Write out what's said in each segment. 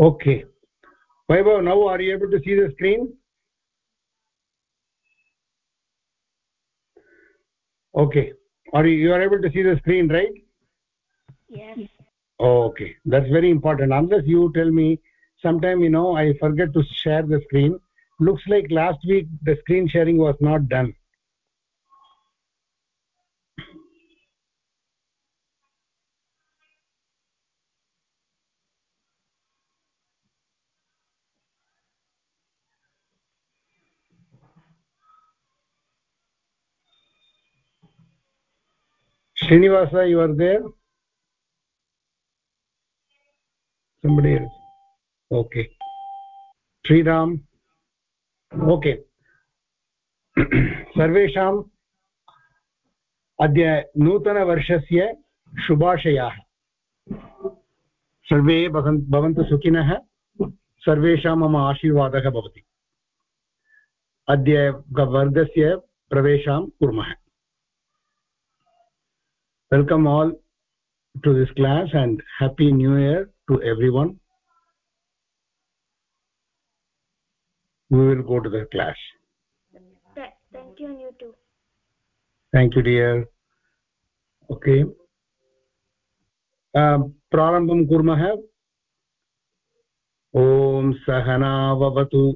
okay. Vaibhav now are you able to see the screen? Okay. Are you you are able to see the screen right? Yes. Okay. That's very important. Unless you tell me sometime you know i forget to share the screen. Looks like last week the screen sharing was not done Srinivasa, you are there? Somebody else. Okay. Sriram. Okay. सर्वेषाम् अद्य नूतनवर्षस्य शुभाशयाः सर्वे भवन्तु सुखिनः सर्वेषां मम आशीर्वादः भवति अद्य वर्गस्य प्रवेशां कुर्मः welcome all to this class and happy new year to everyone we will go to the class thank you and you too thank you dear okay प्रारम्भं कुर्मः ॐ सहनावतु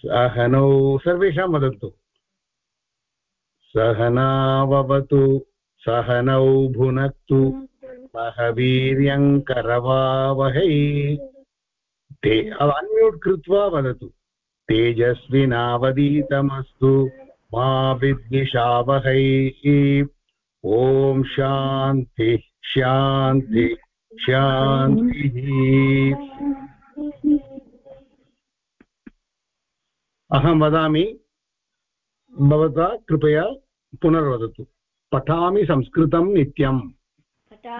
सहनौ सर्वेषां वदन्तु सहनावतु सहनौ भुनक्तु महवीर्यङ्करवावहै। ते अन्म्यूट् कृत्वा वदतु। तेजस्विनावदीतमस्तु मा विद्विषावहै। ॐ शान्ति शान्ति शान्तिः। अहं वदामि भवता कृपया पुनर्वदतु। पठामि संस्कृतं नित्यम्।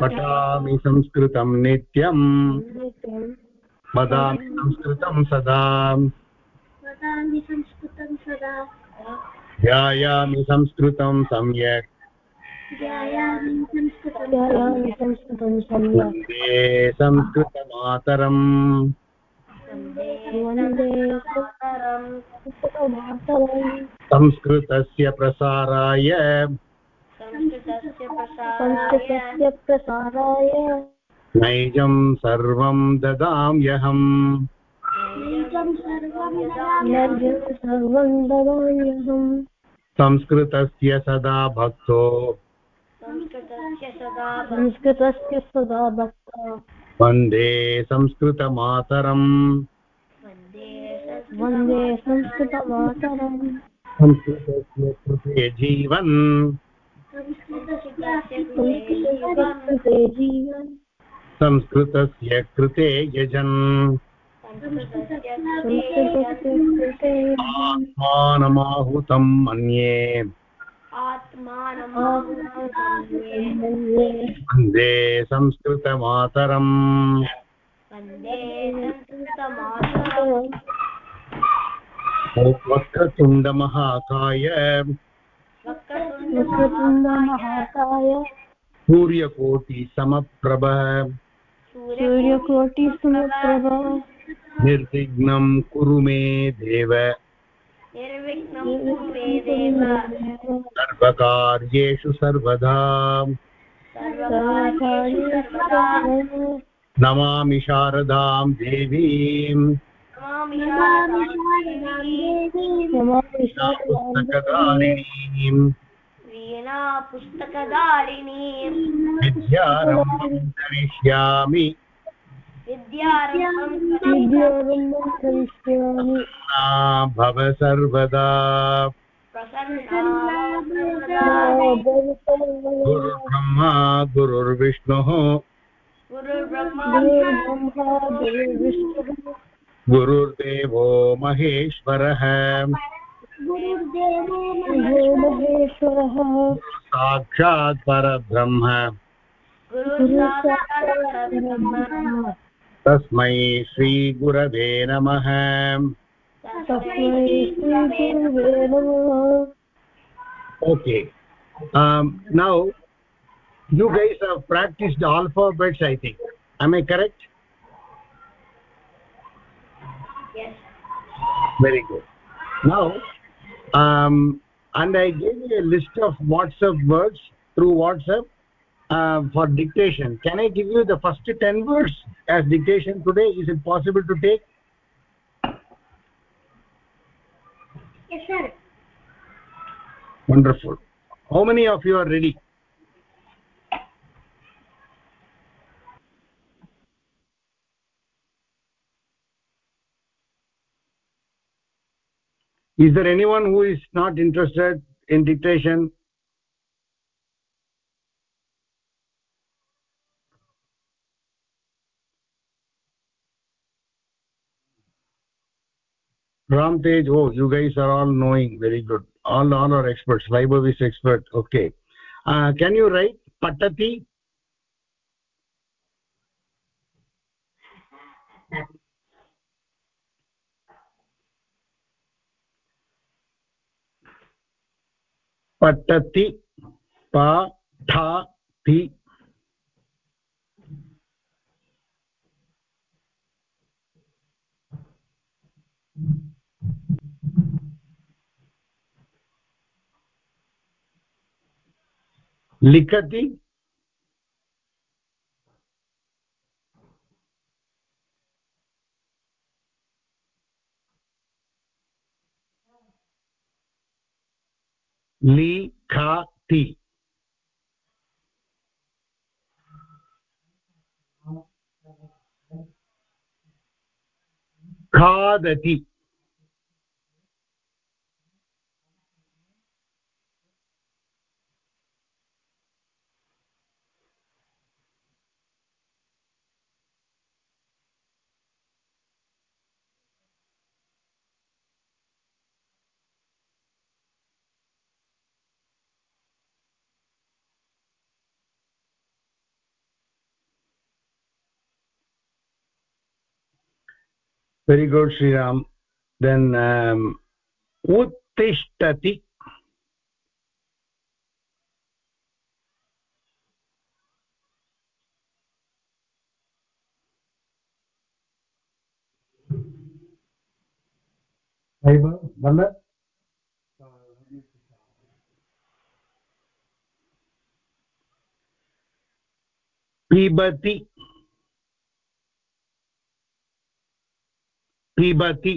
पठामि संस्कृतं नित्यम्। वदामि संस्कृतं सदा। वदामि संस्कृतं सदा। ध्यायामि संस्कृतं सम्यक्। वंदे संस्कृतमातरम्। संस्कृतस्य प्रसाराय। संस्कृतस्य प्रसाराय नैजं सर्वं ददाम्यहम्। सर्वं ददाम्यहम्। संस्कृतस्य सदा भक्तो। संस्कृतस्य सदा भक्ता। वंदे संस्कृतमातरम्। वंदे संस्कृतमातरम्। संस्कृतस्य कृते जीवन्। संस्कृतस्य कृते यजन्। आत्मानमाहुतं मन्ये। वंदे संस्कृतमातरम्। वक्रतुण्डमहाकाय। वक्रतुण्डमहाकाय सूर्यकोटिसमप्रभ सूर्यकोटिसमप्रभ निर्विघ्नं कुरु मे देव। सर्वकार्येषु सर्वदा। नमामि शारदां देवीम् पुस्तकधारिणीम् विद्यारम्भं करिष्यामि। विद्यारम्भं करिष्यामि भव सर्वदा। गुरुर्ब्रह्मा गुरुर्विष्णुः। गुरुर्देवो महेश्वरः। महेश्वरः साक्षात् परब्रह्म तस्मै श्रीगुरवे नमः okay um, now you guys have practiced the alphabets i think am i correct yes very good now um, and i gave you a list of whatsapp words through whatsapp uh, for dictation. Can i give you the first 10 words as dictation today? Is it possible to take? Yes sir. Wonderful. How many of you are ready is there anyone who is not interested in dictation? Ram tej oh you guys are all knowing very good. All all are experts vaibhav is expert. Okay. Uh, can you write patati पठति पाठति लिखति लिखाति। खादति। Very good sriram then um, uttishtati Valla? pibati पिबति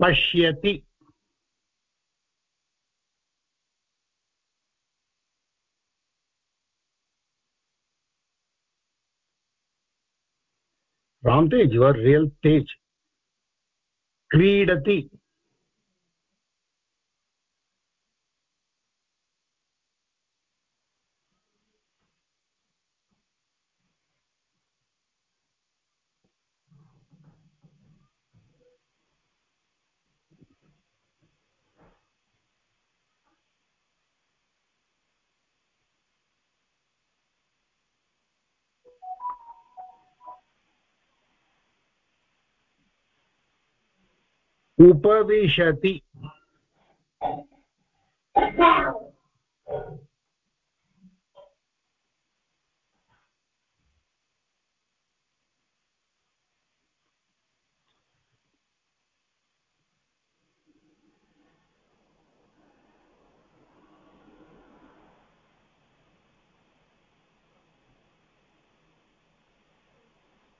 पश्यति राम तेज यु आर् real तेज उपविशति।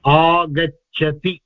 आगच्छति।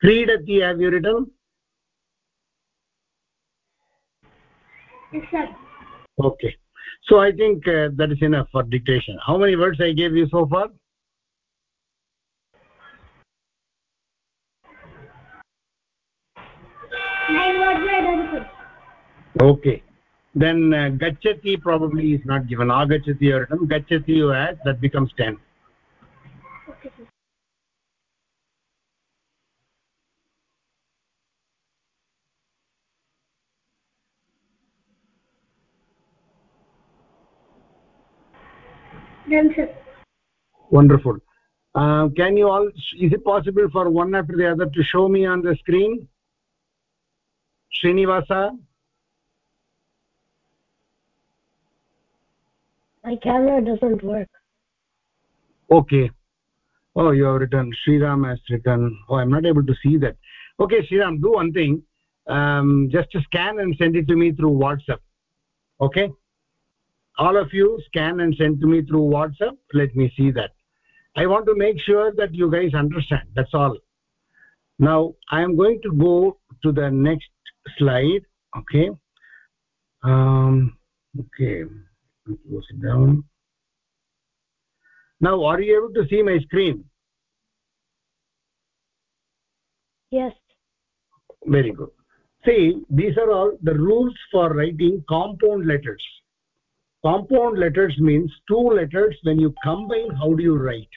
क्रीडति have you written yes sir okay so i think uh, that is enough for dictation how many words i gave you so far nine words were done sir okay then uh, gachati probably is not given agachati you written gachati you add that becomes 10 done sir wonderful. Uh, can you all is it possible for one after the other to show me on the screen? Srinivasa? My camera doesn't work. Okay. Oh you have written Sriram has written. Oh i'm not able to see that. Okay Sriram do one thing. Um, just scan and send it to me through whatsapp. Okay all of you scan and send to me through whatsapp. Let me see that. I want to make sure that you guys understand. That's all. Now i am going to go to the next slide. Okay. Um okay. Close it down. Now are you able to see my screen? Yes. Very good. See these are all the rules for writing compound letters compound letters means two letters when you combine how do you write?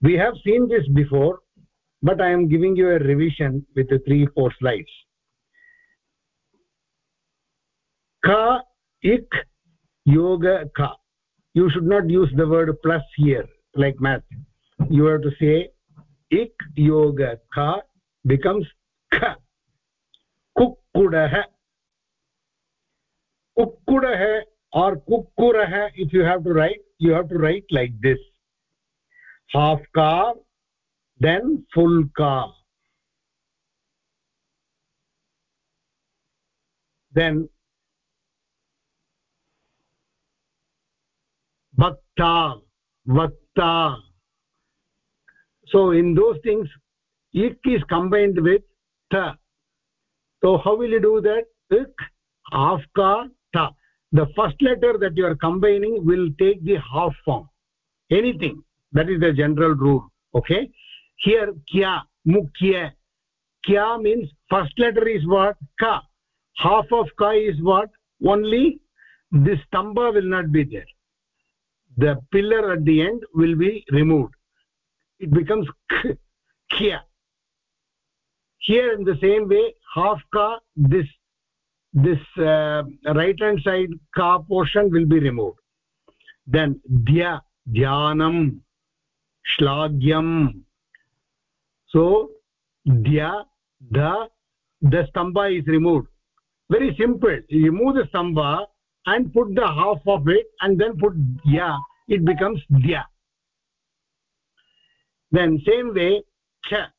We have seen this before but i am giving you a revision with the three four slides. Ka ik yoga ka. You should not use the word plus here like math. You have to say ik yoga ka becomes ka. Kukkudah कुक्कुड है और कुक्कुर है if you have to write you have to write like this half का then full का then वक्ता वक्ता सो इन दो थिंग्स इक इज़ कंबाइंड विथ त तो how will you do that इक हाफ़ का ta the first letter that you are combining will take the half form. Anything. That is the general rule okay? Here kya mukhya kya means first letter is what? Ka. Half of ka is what? Only this stamba will not be there. The pillar at the end will be removed. It becomes kya. Here in the same way half ka this this uh, right hand side ka portion will be removed. Then dhya dhyanam shlagyam. So dhya the the stamba is removed. Very simple. You remove the stamba and put the half of it and then put dhya. It becomes dhya. Then same way cha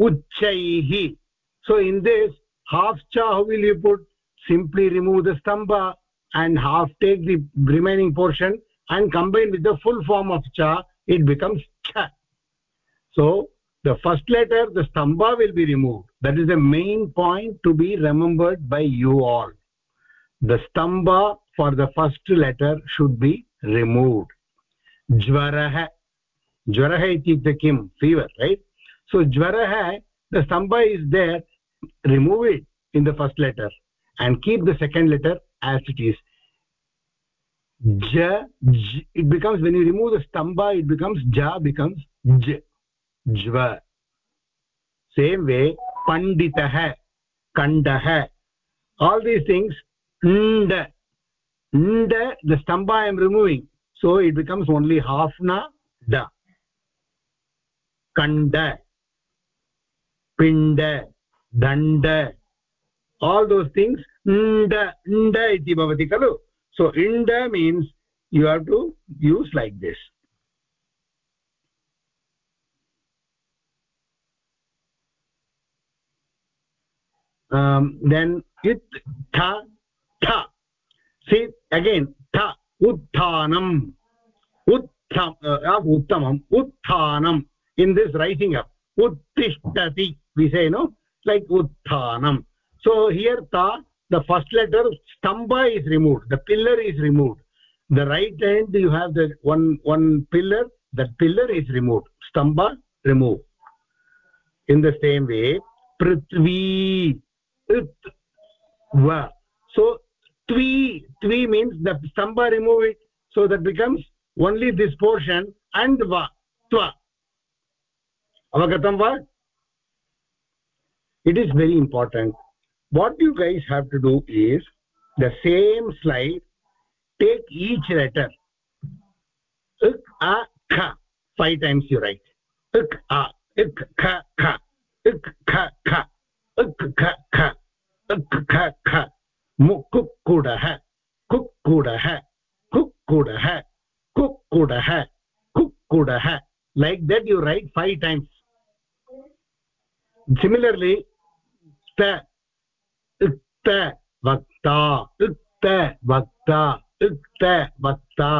uchchaihi. So in this half cha how will you put simply remove the stamba and half take the remaining portion and combine with the full form of cha it becomes cha. So the first letter the stamba will be removed. That is the main point to be remembered by you all. The stamba for the first letter should be removed. Jvarah jvarah ityukte kim? Fever right? So jvarah the stamba is there remove it in the first letter and keep the second letter as it is ja j, it becomes when you remove the stamba it becomes ja becomes j jva same way panditah kandah all these things nd nd the stamba i am removing so it becomes only half na da kanda pinda danda all those things nda nda iti bhavati kalu so inda means you have to use like this. Um, then it tha see again tha utthanam uttham uh, uttamam utthanam in this rising up uttishtati. We say no like utthanam so here ta the first letter stamba is removed. The pillar is removed. The right hand you have the one one pillar that pillar is removed. Stamba removed. In the same way prithvi it va. So tvi tvi means the stamba remove it. So that becomes only this portion and va tva. Avagatam va it is very important. What you guys have to do is the same slide take each letter. Ik a kha. Five times you write. Ik a. Ik kha kha. Ik kha kha. Ik kha kha. Ik kha kha. Mukkukudah kukkudah kukkudah kukkudah kukkudah like that you write five times. Similarly ta ikta vakta ikta vakta ikta vakta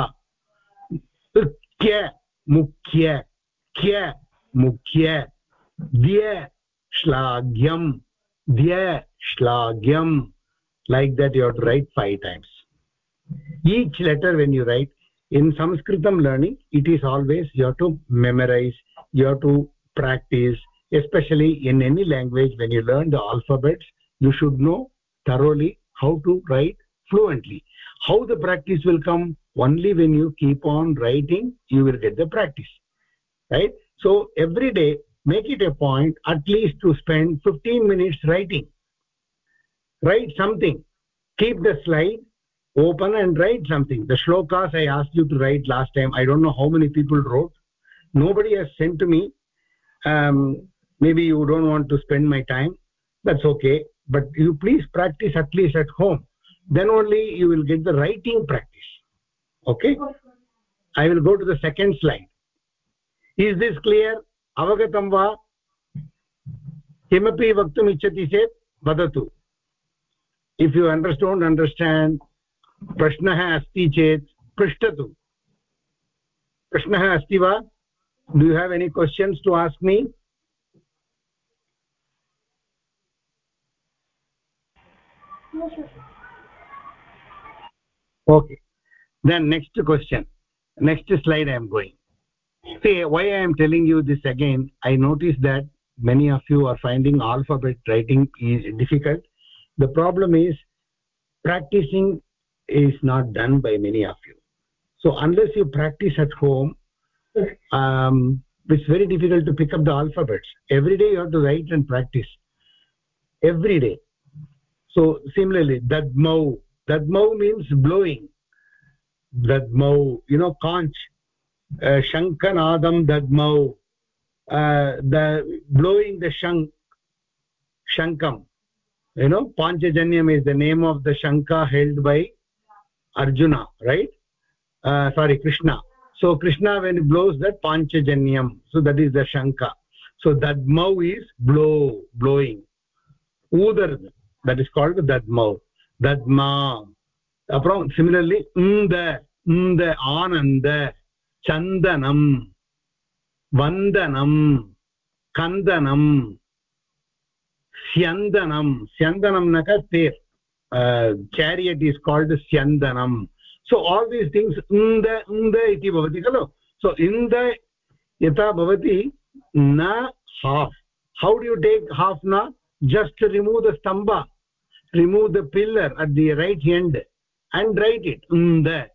ikya मुख्य क्य मुख्य द्य श्लाघ्यं द्य श्लाघ्यं like that you have to write five times each letter when you write in sanskritam learning it is always you have to memorize you have to practice especially in any language when you learn the alphabets you should know thoroughly how to write fluently. How the practice will come only when you keep on writing you will get the practice right? So every day make it a point at least to spend 15 minutes writing. Write something. Keep the slide open and write something. The shlokas i asked you to write last time i don't know how many people wrote. Nobody has sent to me um, maybe you don't want to spend my time that's okay but you please practice at least at home then only you will get the writing practice okay i will go to the second slide is this clear avagatam va किमपि वक्तुम् इच्छति चेत् वदतु if you अण्डर्स्टोण्ट् understand प्रश्नः अस्ति चेत् पृच्छतु प्रश्नः अस्ति वा do you have any questions to ask me Okay. Then next question. Next slide i am going. See why i am telling you this again i noticed that many of you are finding alphabet writing is difficult. The problem is practicing is not done by many of you. So unless you practice at home um, it's very difficult to pick up the alphabets. Every day you have to write and practice. Every day so similarly dadmau dadmau means blowing. Dadmau you know conch. Uh, shankanadam dadmau uh, the blowing the shank shankam. You know panchajanyam is the name of the shanka held by arjuna right? Uh, sorry krishna. So krishna when he blows that panchajanyam so that is the shanka. So dadmau is blow blowing. Udar that is called dadma dadma apron similarly nda nda ananda chandanam vandanam kandanam syandanam. Syandanam naka there. Uh, chariot is called syandanam. So all these things inda inda iti bhavati kalo so inda yata bhavati na half. How do you take half na? Just remove the stamba remove the pillar at the right end and write it. Inda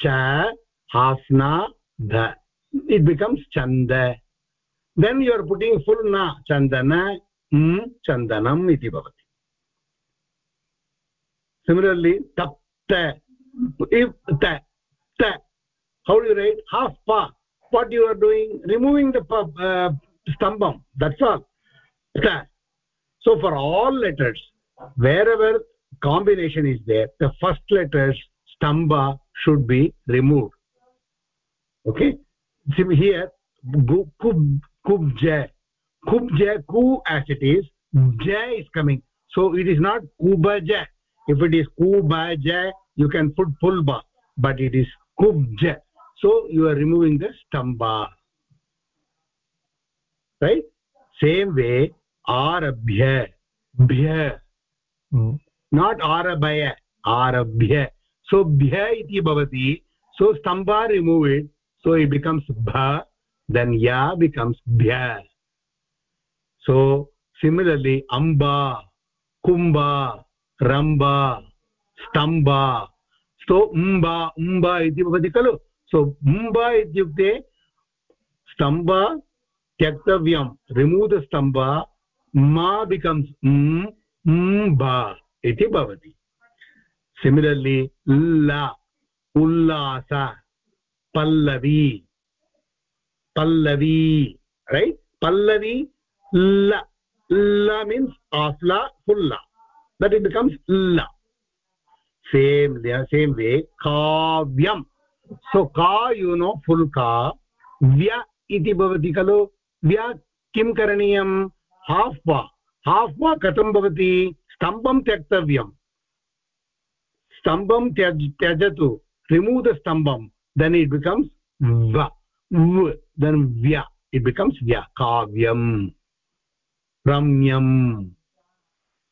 cha half-na dha. It becomes chanda. Then you are putting full na chandana mm chandanam iti bhavati. Similarly tapta. If ta ta. How do you write? Half pa. What you are doing? Removing the uh, stambam that's all. Ta. So for all letters wherever combination is there the first letters stamba should be removed. Okay? See here kub kubja kubja ku as it is ja is coming. So it is not kubaja if it is kubaja you can put pulba but it is kubja so you are removing the stamba. Right? Same way arabhya bhya arabhya arabhya so bhya iti bhavati so stamba remove it so it becomes bha then ya becomes bhya so similarly amba kumbha ramba stamba so umba umba iti bhavati khalu so umba ityukte stamba tyaktavyam remove the stamba ma becomes mm umba iti bhavati similarly la ullasa pallavi pallavi right pallavi la la means afla fulla that it becomes la same same way kavyam so ka you know full ka vya iti bhavati kalo vya kim karaniyam half va half वा कथं भवति? स्तम्भं त्यक्तव्यम्। स्तम्भं त्यज्, त्यजतु। Remove the स्तम्भं। Then it becomes व व्य इट् बिकम्स् व्य काव्यम् रम्यम्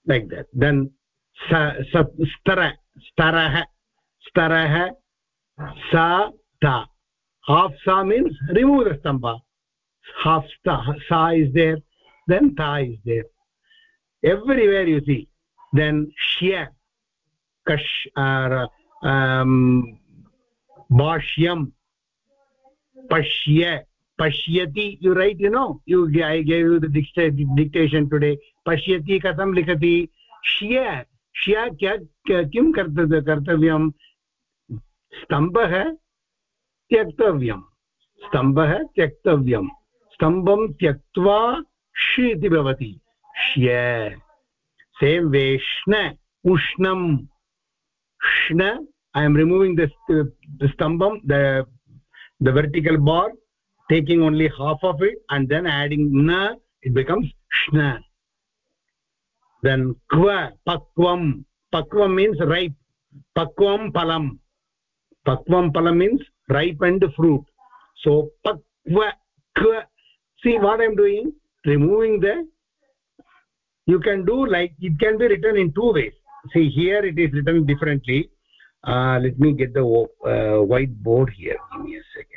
लैक् देट् देन् स्तर स्तरः स्तरः स त हाफ् सा मीन्स् रिमूव् द स्तम्भ हाफ् सा इस् देर् देन् ता is there everywhere you see then shya kash uh, um bhashyam pashya pashyati you write you know you i gave you the dictation today pashyati katham likhati shya shya kya kim kartavyam स्तम्भः त्यक्तव्यं स्तम्भः त्यक्तव्यं स्तम्भं त्यक्त्वा ष् इति भवति ष्य same way shna ushnam shna i am removing this the stambam the vertical bar taking only half of it and then adding na it becomes shna then kva pakvam. Pakvam means ripe. Pakvam palam. Pakvam palam means ripened fruit. So pakva kva. See what i am doing? Removing the you can do like it can be written in two ways. See here it is written differently. Uh, let me get the uh, white board here. Give me a second.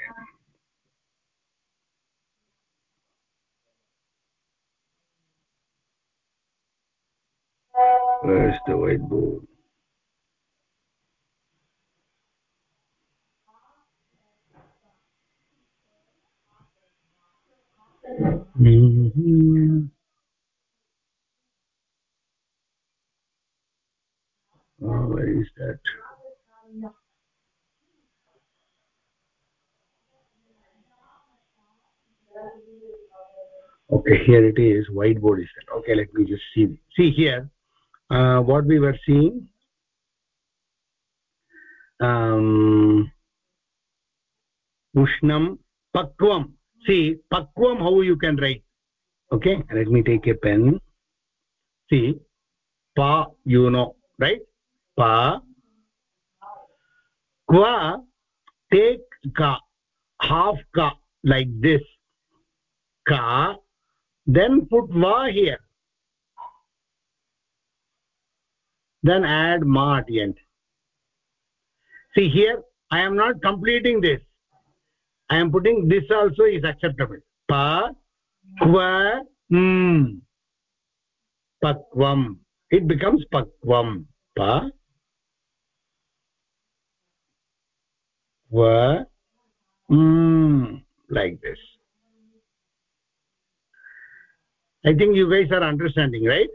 Where's the white board mm -hmm. Where is that okay here it is whiteboard is that okay let me just see. See here uh, what we were seeing um ushnam pakvam. See pakvam how you can write? Okay let me take a pen. See pa you know right pa kva take ka half ka like this. Ka then put va here. Then add ma at the end. See here i am not completing this. I am putting this also is acceptable. Pa kva mm pakvam it becomes pakvam pa kva mm like this. I think you guys are understanding right?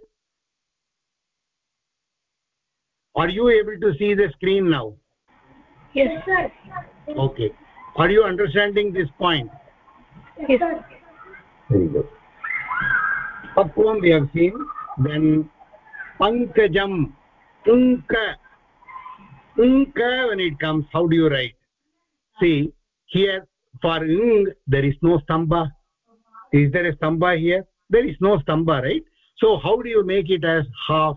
Are you able to see the screen now? Yes sir. Okay. Are you understanding this point? Yes sir. Very good. Pakvam we have seen then pankajam unka unka when it comes how do you write see here for ung there is no stamba. Is there a stamba here? There is no stamba right? So how do you make it as half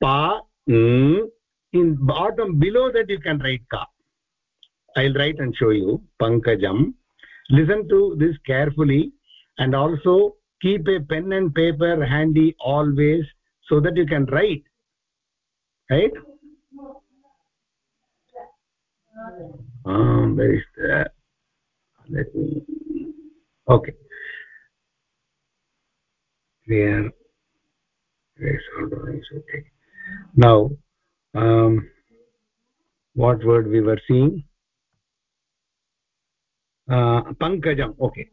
pa mm, in bottom below that you can write ka. I'll write and show you pankajam. Listen to this carefully and also keep a pen and paper handy always so that you can write right um where is that. Let me okay. Where where is all is okay. Now um, what word we were seeing? Uh, pankajam okay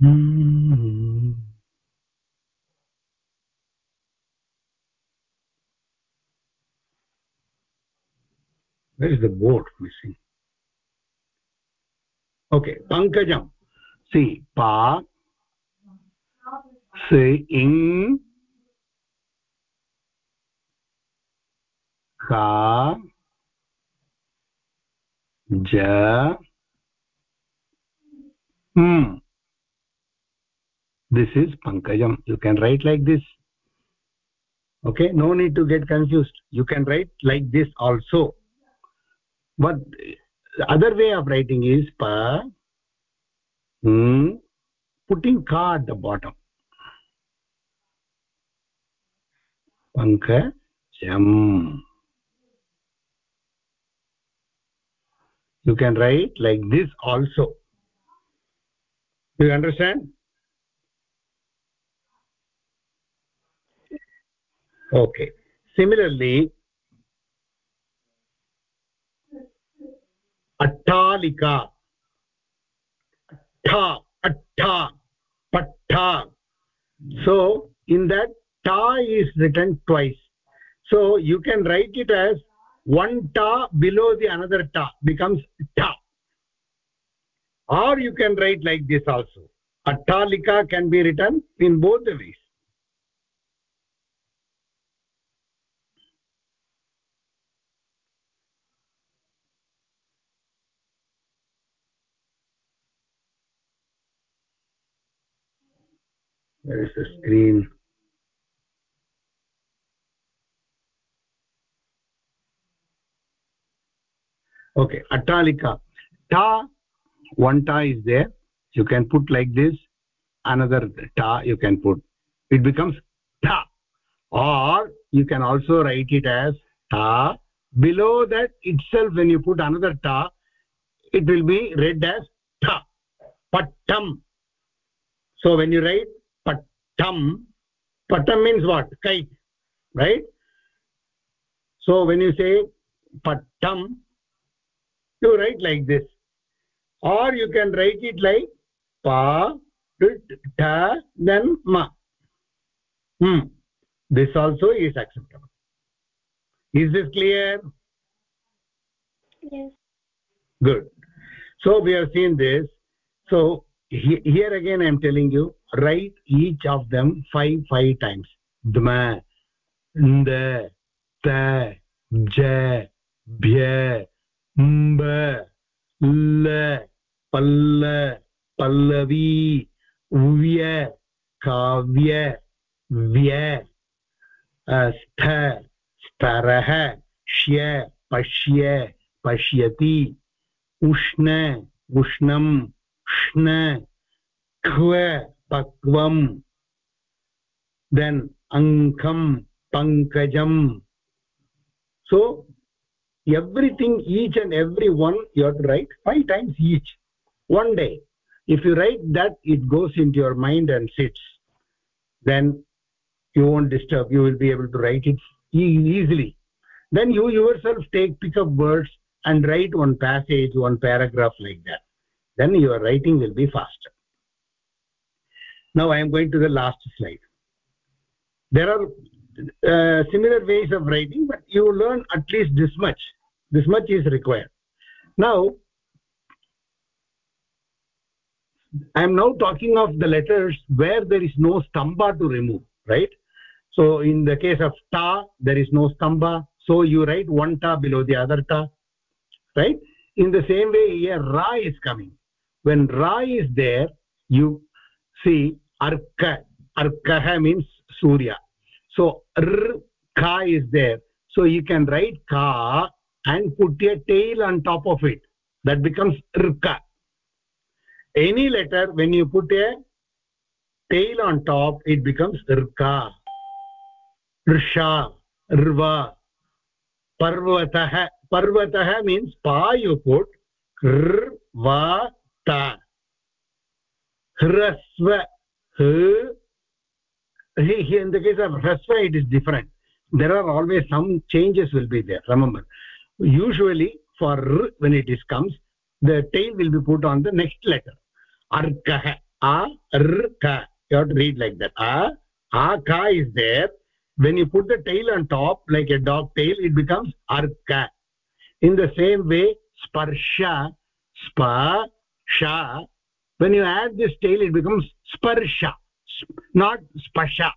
hmm. Where is the board missing? Okay pankajam. See pa. In ka. Ja. Hmm. This is pankajam. You can write like this. Okay no need to get confused. You can write like this also but the other way of writing is pa hmm putting ka at the bottom. Pankajam you can write like this also. Do you understand? Okay. Similarly attalika. Tha atta patta so in that ta is written twice. So you can write it as one ta below the another ta becomes ta or you can write like this also. Attalika can be written in both the ways where is the screen. Okay atalika ta one ta is there. You can put like this. Another ta you can put. It becomes ta. Or you can also write it as ta. Below that itself when you put another ta it will be read as ta. Pattam. So when you write pattam pattam means what? Kite right? So when you say patam you write like this. Or you can write it like pa ta then ma. Hmm. This also is acceptable. Is this clear? Yes. Good. So we have seen this. So he, here again i am telling you write each of them five five times dma nda ta ja bhya mb ल पल्ल पल्लवी व्य काव्य व्य स्थ स्तरः श्य पश्य पश्यति उष्ण उष्णं क्ष्ण क्व pakvam then ankam pankajam so everything each and every one you have to write five times each. One day if you write that it goes into your mind and sits. then you won't disturb you will be able to write it easily. then you yourself take pick of words and write one passage one paragraph like that. then your writing will be faster now i am going to the last slide. There are uh, similar ways of writing but you learn at least this much. This much is required. Now i am now talking of the letters where there is no stamba to remove right? So in the case of ta there is no stamba. So you write one ta below the other ta right? In the same way here ra is coming. When ra is there you see arka arkah means surya. So r is there. So you can write ka and put a tail on top of it. That becomes rka any letter when you put a tail on top it becomes rka rsha rva parvatah parvatah means pa you put r va ta here in the case of hrasva it is different. There are always some changes will be there remember. Usually for r, when it is comes the tail will be put on the next letter. Arkah a r ka you have to read like that. A is there. When you put the tail on top like a dog tail it becomes arka in the same way sparsha spa sha when you add this tail it becomes sparsha not spasha.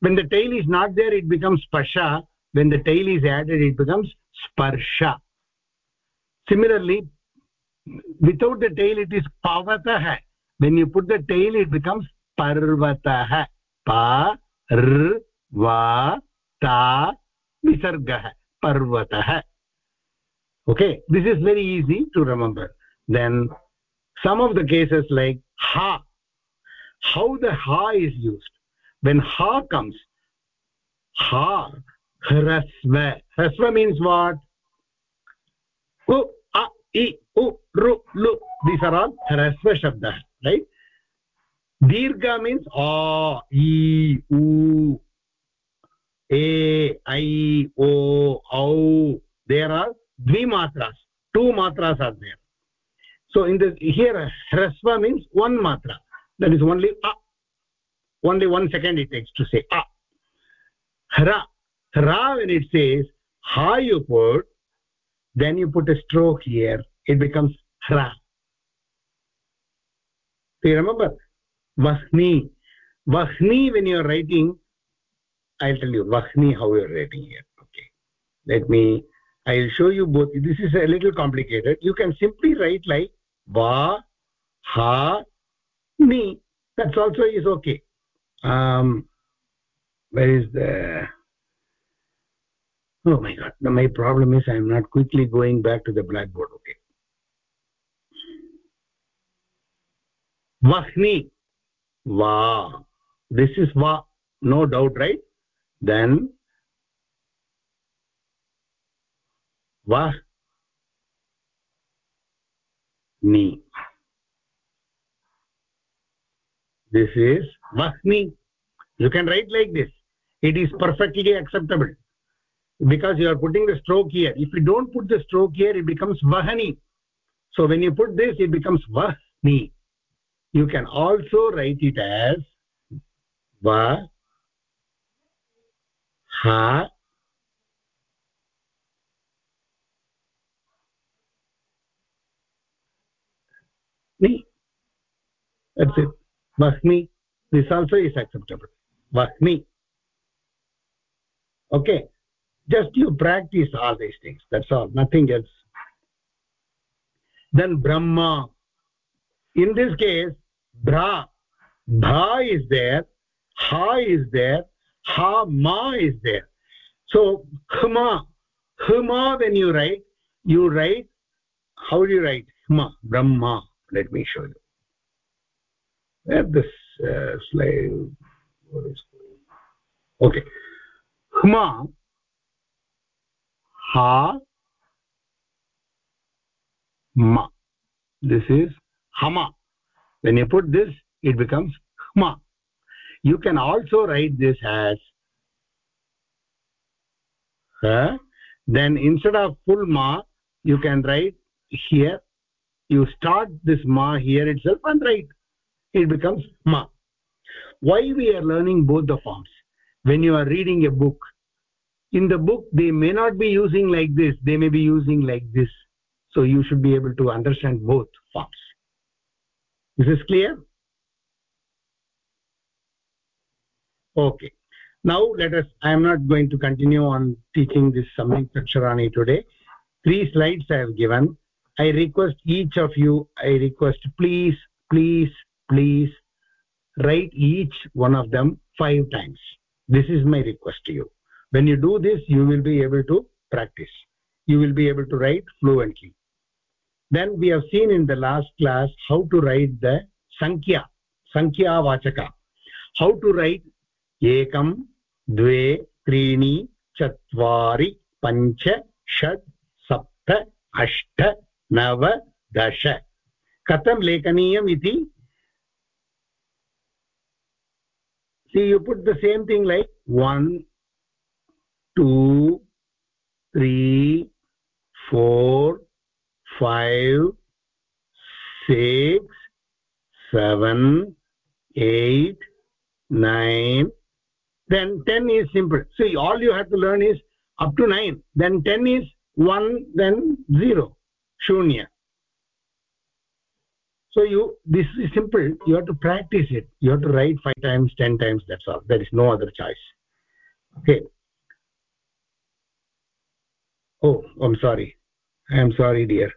When the tail is not there it becomes spasha. When the tail is added it becomes sparsha. Similarly without the tail it is pavatah when you put the tail it becomes parvatah pa r va ta visargah parvatah okay this is very easy to remember. Then some of the cases like ha how the ha is used. When ha comes ha hrasva hrasva means what? U a i u ru lu. These are all hrasva shabda right? Dirgha means a e u a i o au. There are dvimatras two matras are there so in the here hrasva means one matra. That is only a. Only one second it takes to say a. Hra hra when it says ha you put then you put a stroke here it becomes hra so you remember? Vahni vahni when you are writing i'll tell you vahni how you are writing here okay? Let me i'll show you both. This is a little complicated. You can simply write like va ha ni that's also is okay. Um where is the oh my god. Now my problem is i'm not quickly going back to the blackboard okay. Vahni va. This is va no doubt right? Then va ni this is vahni you can write like this. It is perfectly acceptable. Because you are putting the stroke here. If you don't put the stroke here it becomes vahani. So when you put this it becomes vahni you can also write it as va ha ni that's it. Vahni this also is acceptable. Vahni okay. Just you practice all these things. That's all. Nothing else. Then brahma. In this case bra bha is there ha is there ha ma is there. So khma khma when you write you write how do you write? Khma brahma let me show you. Where this uh, slide okay. Khma ha ma. This is hama. When you put this it becomes khma you can also write this as huh? then instead of full ma you can write here you start this ma here itself and write. It becomes ma. Why we are learning both the forms? When you are reading a book in the book they may not be using like this they may be using like this. So you should be able to understand both forms. Is this clear? Okay. Now let us i am not going to continue on teaching this samyak akshirani today. Three slides i have given i request each of you i request please please please write each one of them five times this is my request to you when you do this you will be able to practice you will be able to write fluently then we have seen in the last class how to write the sankhya sankhya vachaka how to write ekam dve त्रीणि चत्वारि पञ्च षट् सप्त अष्ट नव दश कथं लेखनीयम् इति see you put the same thing like 1 2 3 4 5 6 7 8 9 then 10 is simple so all you have to learn is up to 9 then 10 is 1 then 0 shunya. So you this is simple. You have to practice it. You have to write 5 times 10 times that's all. There is no other choice. Okay. Oh i'm sorry. I am sorry dear.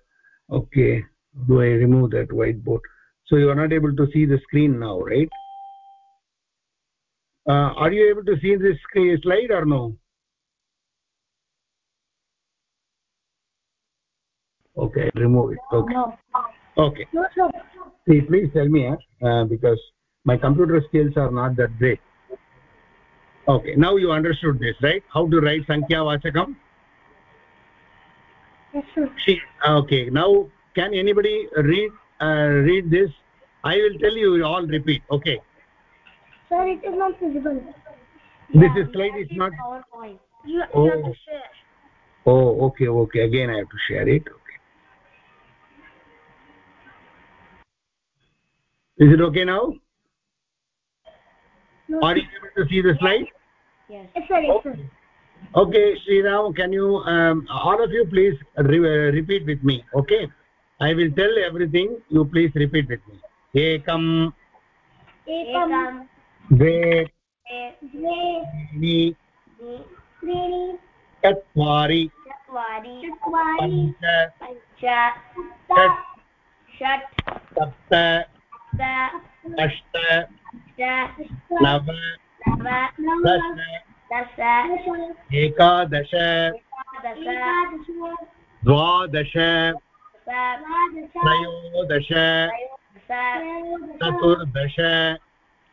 Okay. Do i remove that whiteboard? So you are not able to see the screen now right? Uh, are you able to see this slide or no okay remove it. Okay. No. okay. No, no. see please tell me uh, because my computer skills are not that great. Okay now you understood this right? How to write sankhya vachakam? Yes sir. Okay now can anybody read uh, read this? I will tell you all repeat okay? Sir it is not visible. This is slide is not powerpoint. You, oh. you have to share. Oh okay okay. Again i have to share it is it okay now no, are you able to see the slide yes yes sir yes, sir okay Sriram, can you um, all of you please re uh, repeat with me okay i will tell everything you please repeat with me ekam ekam द्वे द्वे त्रीणि त्रीणि चत्वारि चत्वारि चत्वारि पञ्च पञ्च षट् षट् सप्त सप्त अष्ट नव दश दश एकादश द्वादश त्रयोदश, चतुर्दश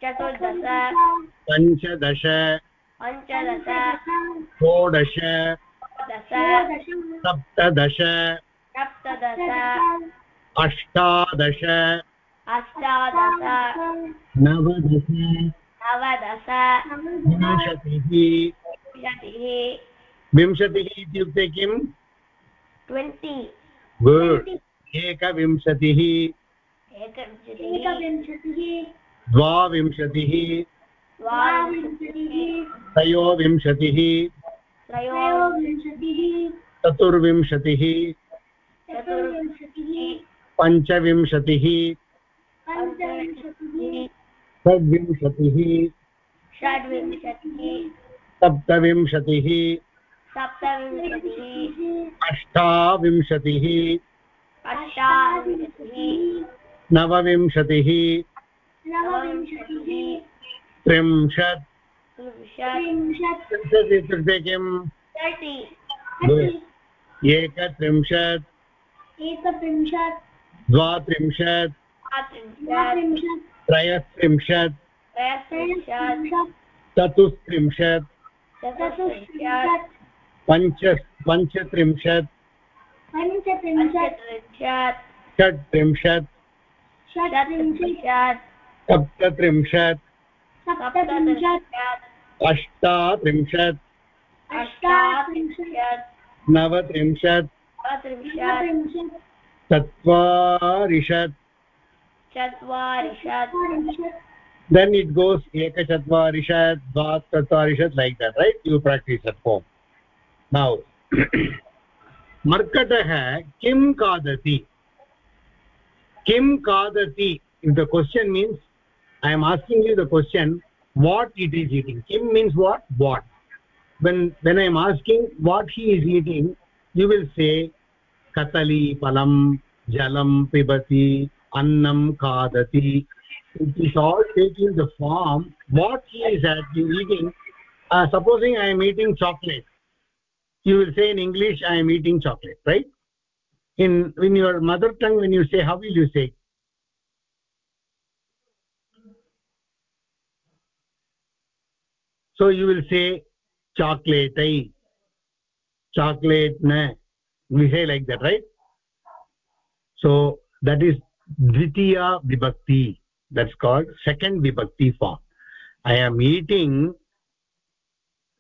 चतुर्दश पञ्चदश पञ्चदश षोडश सप्तदश सप्तदश, अष्टादश अष्टादश। नवदश। नवदश। विंशतिः। विंशतिः। विंशतिः इत्युक्ते किम्? ट्वेण्टि। गुड्। एकविंशतिः। एकविंशतिः। द्वाविंशतिः। द्वाविंशतिः। त्रयोविंशतिः। त्रयोविंशतिः। चतुर्विंशतिः। चतुर्विंशतिः। पञ्चविंशतिः। षड्विंशतिः। षड्विंशतिः। सप्तविंशतिः। सप्तविंशतिः। अष्टाविंशतिः। अष्टाविंशतिः। नवविंशतिः। नवविंशतिः। त्रिंशत्। त्रिंशत्। इत्युक्ते किम्? एकत्रिंशत्। एकत्रिंशत्। द्वात्रिंशत्। त्रयस्त्रिंशत्। चतुस्त्रिंशत्। पञ्च पञ्चत्रिंशत्। षट्त्रिंशत्। सप्तत्रिंशत्। अष्टात्रिंशत्। नवत्रिंशत्। नवत्रिंशत्। चत्वारिशत्। Then it goes ekachatvarishat dvatatarishat like that right you practice at home now markatah kim kadati kim kadati if the question means i am asking you the question what it is eating kim means what what when when i am asking what he is eating you will say katali palam jalam pibati annam kadati. It is all taking the form. What he is actually eating uh, supposing i am eating chocolate. You will say in english i am eating chocolate right? In in your mother tongue when you say how will you say? So you will say chocolate chocolate na we say like that right? So that is dvitiya vibhakti that's called second vibhakti form i am eating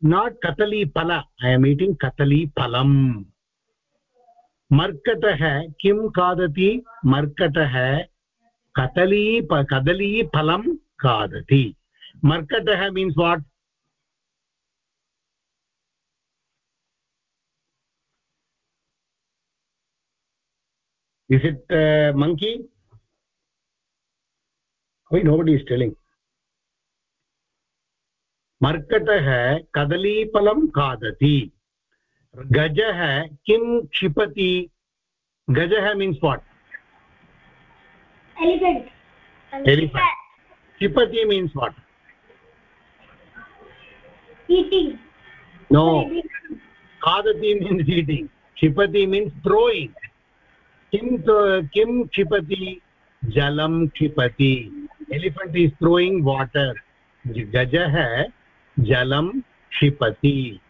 not katali pala i am eating katali palam मर्कटः किं खादति मर्कटः कदली कदलीफलं खादति मर्कटः means what is it uh, monkey why nobody is telling? मर्कटः कदलीफलं खादति गजः किं क्षिपति गजः मीन्स् वाट् क्षिपति मीन्स् वाट् no. खादति मीन्स् ईटिङ्ग् क्षिपति मीन्स् throwing. किं किं क्षिपति जलं क्षिपति एलिफेण्ट् इस् throwing वाटर् गजः जलं क्षिपति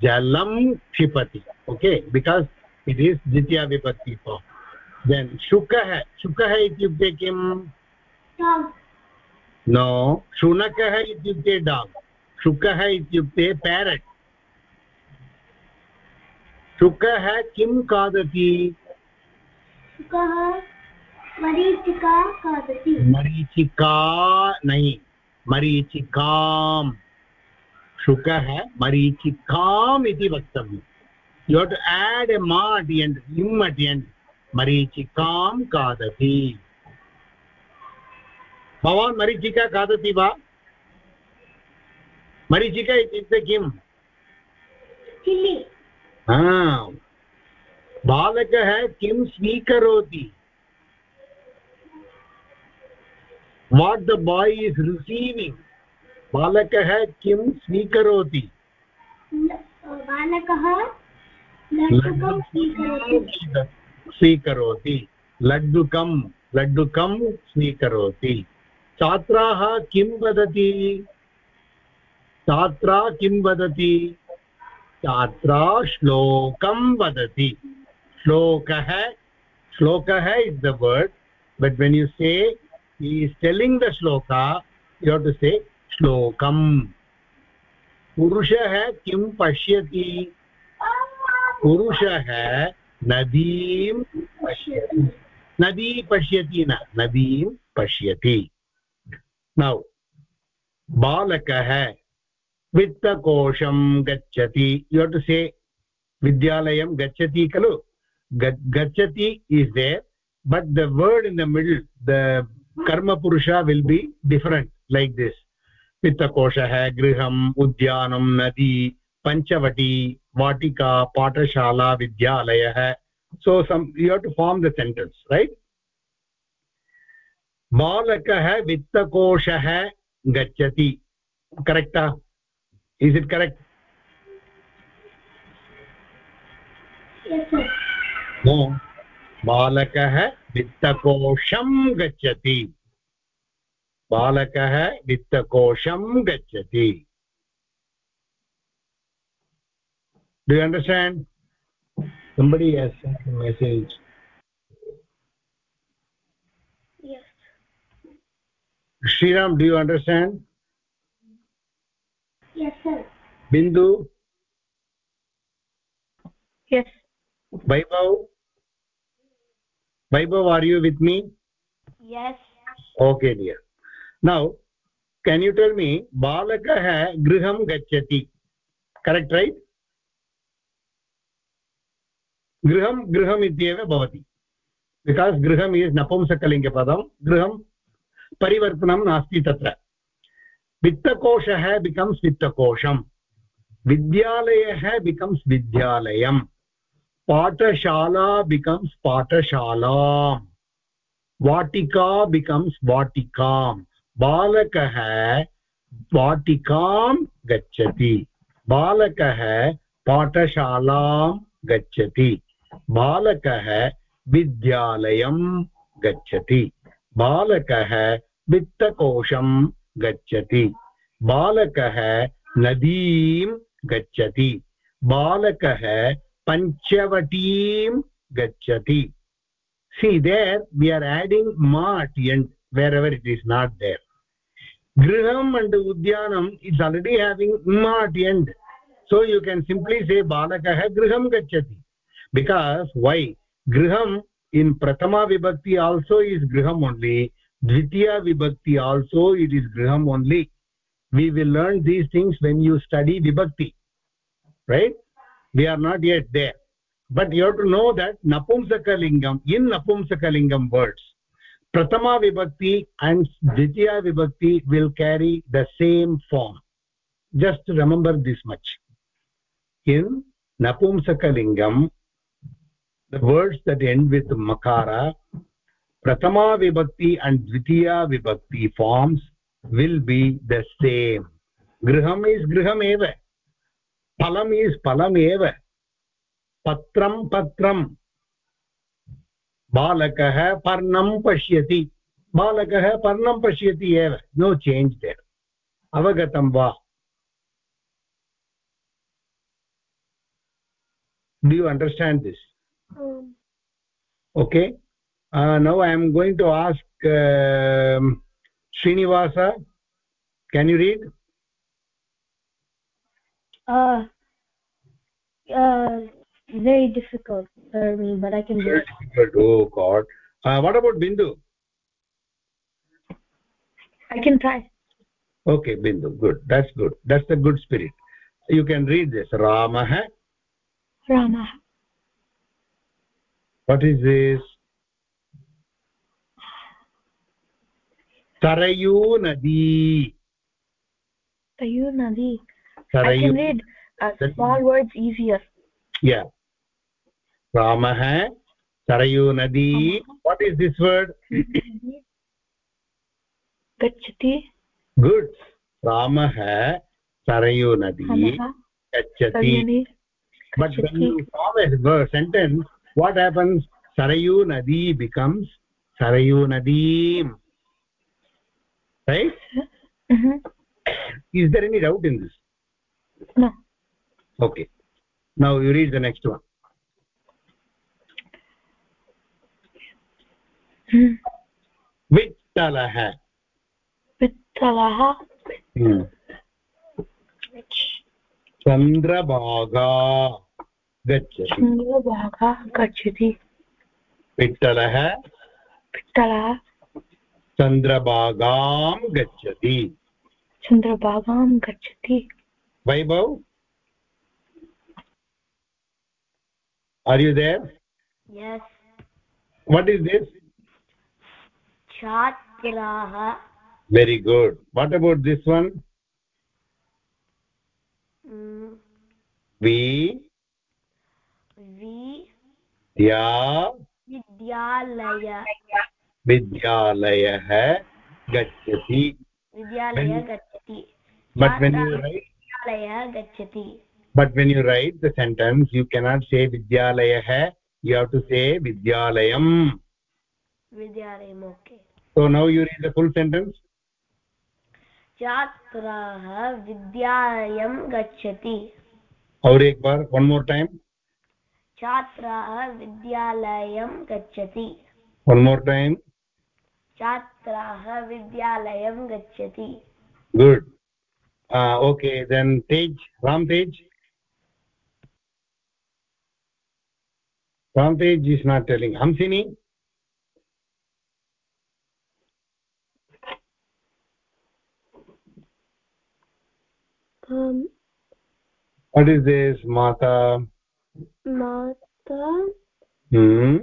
जलं क्षिपति ओके बिकास् इट् इस् द्वितीया विभक्ति फार्म् देन् शुकः शुकः इत्युक्ते किम् dog. नो शुनकः इत्युक्ते डाग् शुकः इत्युक्ते पेरट् शुकः किं खादति शुकः मरीचिका खादति। मरीचिका नै मरीचिकाम् शुकः मरीचिकाम् इति वक्तव्यम्। You have to add a मा अट् एण्ड् इम् अट् एण्ड् मरीचिकां खादति। भवान् मरीचिका खादति वा? मरीचिका इत्युक्ते किम्? बालकः किं स्वीकरोति? What the boy is receiving बालकः किं स्वीकरोति? बालकः स्वीकरोति। लड्डुकं लड्डुकं स्वीकरोति। छात्राः किं वदति? छात्रा किं वदति? छात्रा श्लोकं वदति। श्लोकः श्लोकः is the word but when you say he is telling the shloka, you have to say, shlokam. पुरुषः किं पश्यति पुरुषः नदीं पश्यति नदी पश्यति न नदीं पश्यति नौ बालकः वित्तकोशं गच्छति यु हव् टु से विद्यालयं गच्छति खलु गच्छति is there but the word in the middle, the karma purusha will be different like this वित्तकोशः गृहम् उद्यानं नदी पञ्चवटी वाटिका पाठशाला विद्यालयः so some you have to form the sentence right बालकः वित्तकोशः गच्छति करेक्टा is it correct yes sir no बालकः वित्तकोशं गच्छति बालकः वित्तकोशं गच्छति do you understand somebody has sent a message yes shriram do you understand yes sir bindu yes vaibhav vaibhav are you with me yes okay dear now can you tell me balakah griham gacchati correct right गृहं गृहम् इत्येव भवति because गृहम् is नपुंसकलिङ्गपदं गृहं परिवर्तनं नास्ति तत्र वित्तकोशः becomes वित्तकोशं विद्यालयः बिकम्स् विद्यालयं पाठशाला बिकम्स् पाठशालाम् वाटिका बिकम्स् वाटिकां। बालकः वाटिकां गच्छति। बालकः पाठशालां गच्छति। बालकः विद्यालयं गच्छति। बालकः वित्तकोशं गच्छति। बालकः नदीं गच्छति। बालकः पञ्चवटीं गच्छति see there we are adding ma at the end wherever it is not there griham and udyanam is already having ma at the end so you can simply say balakah griham gacchati because why griham in prathama vibhakti also is griham only dvitiya vibhakti also it is griham only we will learn these things when you study vibhakti right we are not yet there. But you have to know that napumsakalingam in napumsakalingam words prathama vibhakti and dvitiya vibhakti will carry the same form. Just remember this much. In napumsakalingam the words that end with makara prathama vibhakti and dvitiya vibhakti forms will be the same. Griham is griham eva फलम् is फलम् एव पत्रं पत्रं। बालकः पर्णं पश्यति। बालकः पर्णं पश्यति एव। No change there. अवगतं वा? Do you understand this okay now I am going to ask Srinivas can you read uh uh very difficult for me but i can do it. Oh god. Uh, what about bindu? I can try. Okay bindu good. That's good. That's the good spirit. You can read this. Ramah ramah what is this? Tarayu nadi. Tarayu nadi i can read uh, small words easier. Yeah. ramah sarayu nadi what is this word? gachati good. ramah sarayu nadi gachati but when you form a sentence what happens? sarayu nadi becomes sarayu nadim right? mm -hmm. is there any doubt in this no. Okay. Now you read the next one. विट्टलः विट्टलः चन्द्रभागा गच्छति चन्द्रभागा गच्छति विट्टलः विट्टलः चन्द्रभागां गच्छति चन्द्रभागां गच्छति वैभव are you there yes what is this छात्राः very good what about this one mm. vi vidya विद्यालय विद्यालयः गच्छति विद्यालयः गच्छति but when you write विद्यालयः गच्छति। But when you write the sentence you cannot say विद्यालयः यु हव् टु से विद्यालयम्. विद्यालयम् okay so now you read the full sentence छात्राः विद्यालयं गच्छति। और् एक बार वन् मोर् टैम् छात्राः विद्यालयं गच्छति। वन् मोर् टैम् छात्राः विद्यालयं गच्छति। Good uh, okay then tej ram tej ram tej is not telling. Hamsini. Um what is this mata mata hmm.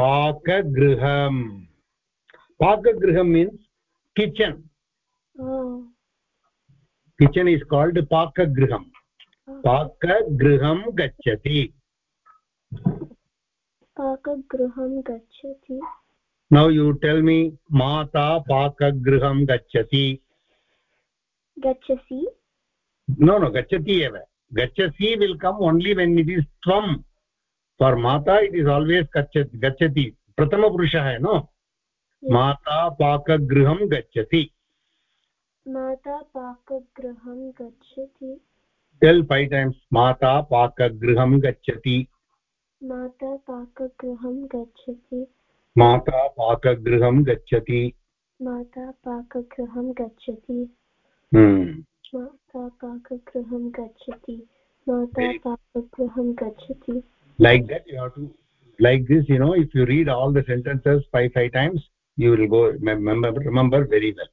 Pakagriham pakagriham means kitchen kitchen is called पाकगृहं पाकगृहं गच्छति पाकगृहं गच्छति नौ यु टेल् मी माता पाकगृहं गच्छति गच्छसि no no गच्छति एव गच्छसि will come only when it is त्वं for माता इट् इस् आल्वेस् गच्छति गच्छति प्रथमपुरुषः नो माता पाकगृहं गच्छति mata pakagृहं gachati tell five times mata pakagृहं gachati माता पाकगृहं गच्छति माता पाकगृहं गच्छति माता पाकगृहं गच्छति hmm. माता पाकगृहं गच्छति माता पाकगृहं गच्छति like that you have to like this you know if you read all the sentences five five times you will go remember remember very well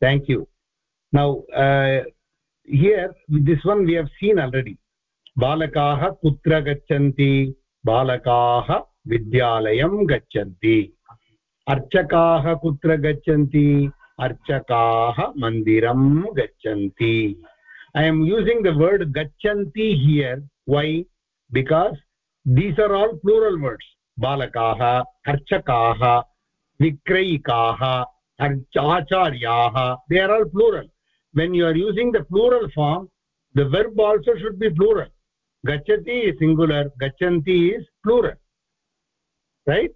thank you now uh, here this one we have seen already balakaah kutra gachanti balakaah vidyalayam gachanti archakaah kutra gachanti archakaah mandiram gachanti i am using the word gachanti here why because these are all plural words balakaah archakaah vikrayikaah acharyaah they are all plural. When you are using the plural form the verb also should be plural. Gachati is singular gachanti is plural. Right?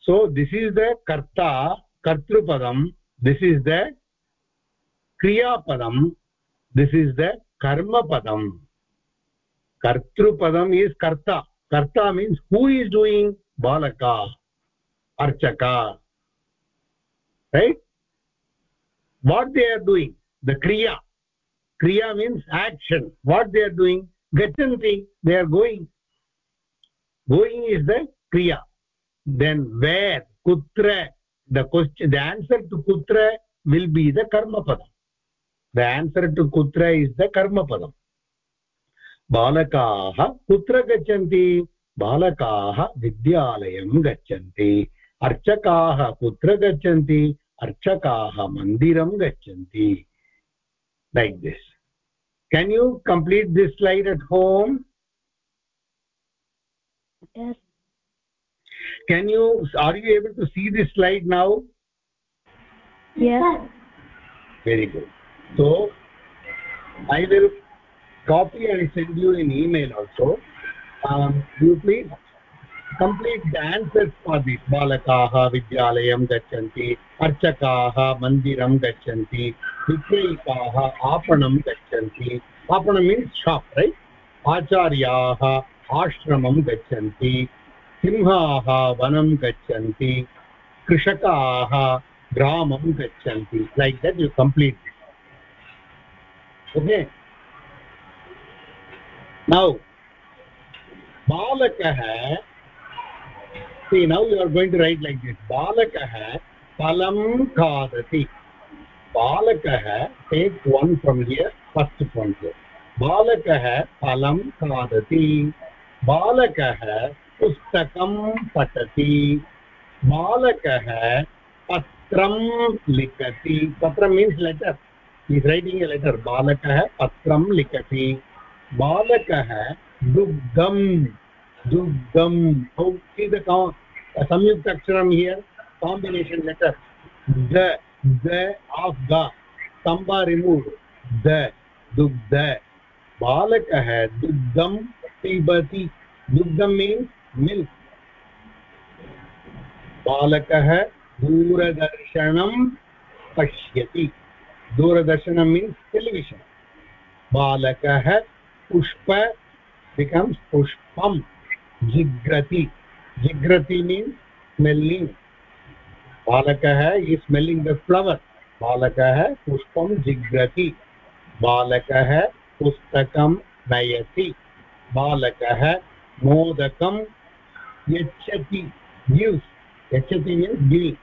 So this is the karta kartrupadam this is the kriya padam this is the karma padam kartrupadam is karta. Karta means who is doing? Balaka archaka right what they are doing the kriya kriya means action what they are doing gachanti they are going going is the kriya then where kutra the question the answer to kutra will be the karma padam the answer to kutra is the karma padam बालकाः कुत्र गच्छन्ति बालकाः विद्यालयं गच्छन्ति अर्चकाः कुत्र गच्छन्ति अर्चकाः मन्दिरं गच्छन्ति. Like this can you complete this list at home can you are you able to see this list now very good so I will copy and send you in email also you please complete dances भवति विद्यालय विद्यालयं गच्छन्ति अर्चकाः मन्दिरं गच्छन्ति विक्रयिकाः आपणं गच्छन्ति आपणं मीन्स् शाप् रैट् आचार्याः आश्रमं गच्छन्ति सिंहाः वनं गच्छन्ति कृषकाः ग्रामं गच्छन्ति like that you complete okay now बालकः see now you are going to write like this balakah phalam khadati balakah take one from here first point here balakah phalam khadati balakah पुस्तकं पठति बालकः पत्रं लिखति पत्रं means letter is writing a letter बालकः पत्रं लिखति बालकः दुग्धं दुग्धं हौ सी द संयुक्त अक्षरं here combination letter the the of the स्तम्भ रिमूव् द, दुग्ध, बालकः, दुग्धं पिबति, दुग्धं मीन्स् मिल्क् बालकः दूरदर्शनं पश्यति, दूरदर्शनं मीन्स् टेलिविशन् बालकः पुष्प बिकम्स् पुष्पं जिघ्रति जिघ्रति मीन्स् स्मेल्लिङ्ग् बालकः ई स्मेल्लिङ्ग् द फ्लवर् बालकः पुष्पं जिघ्रति बालकः पुस्तकं नयति। बालकः मोदकं यच्छति। गिव्स् यच्छति मीन्स् गिविङ्ग्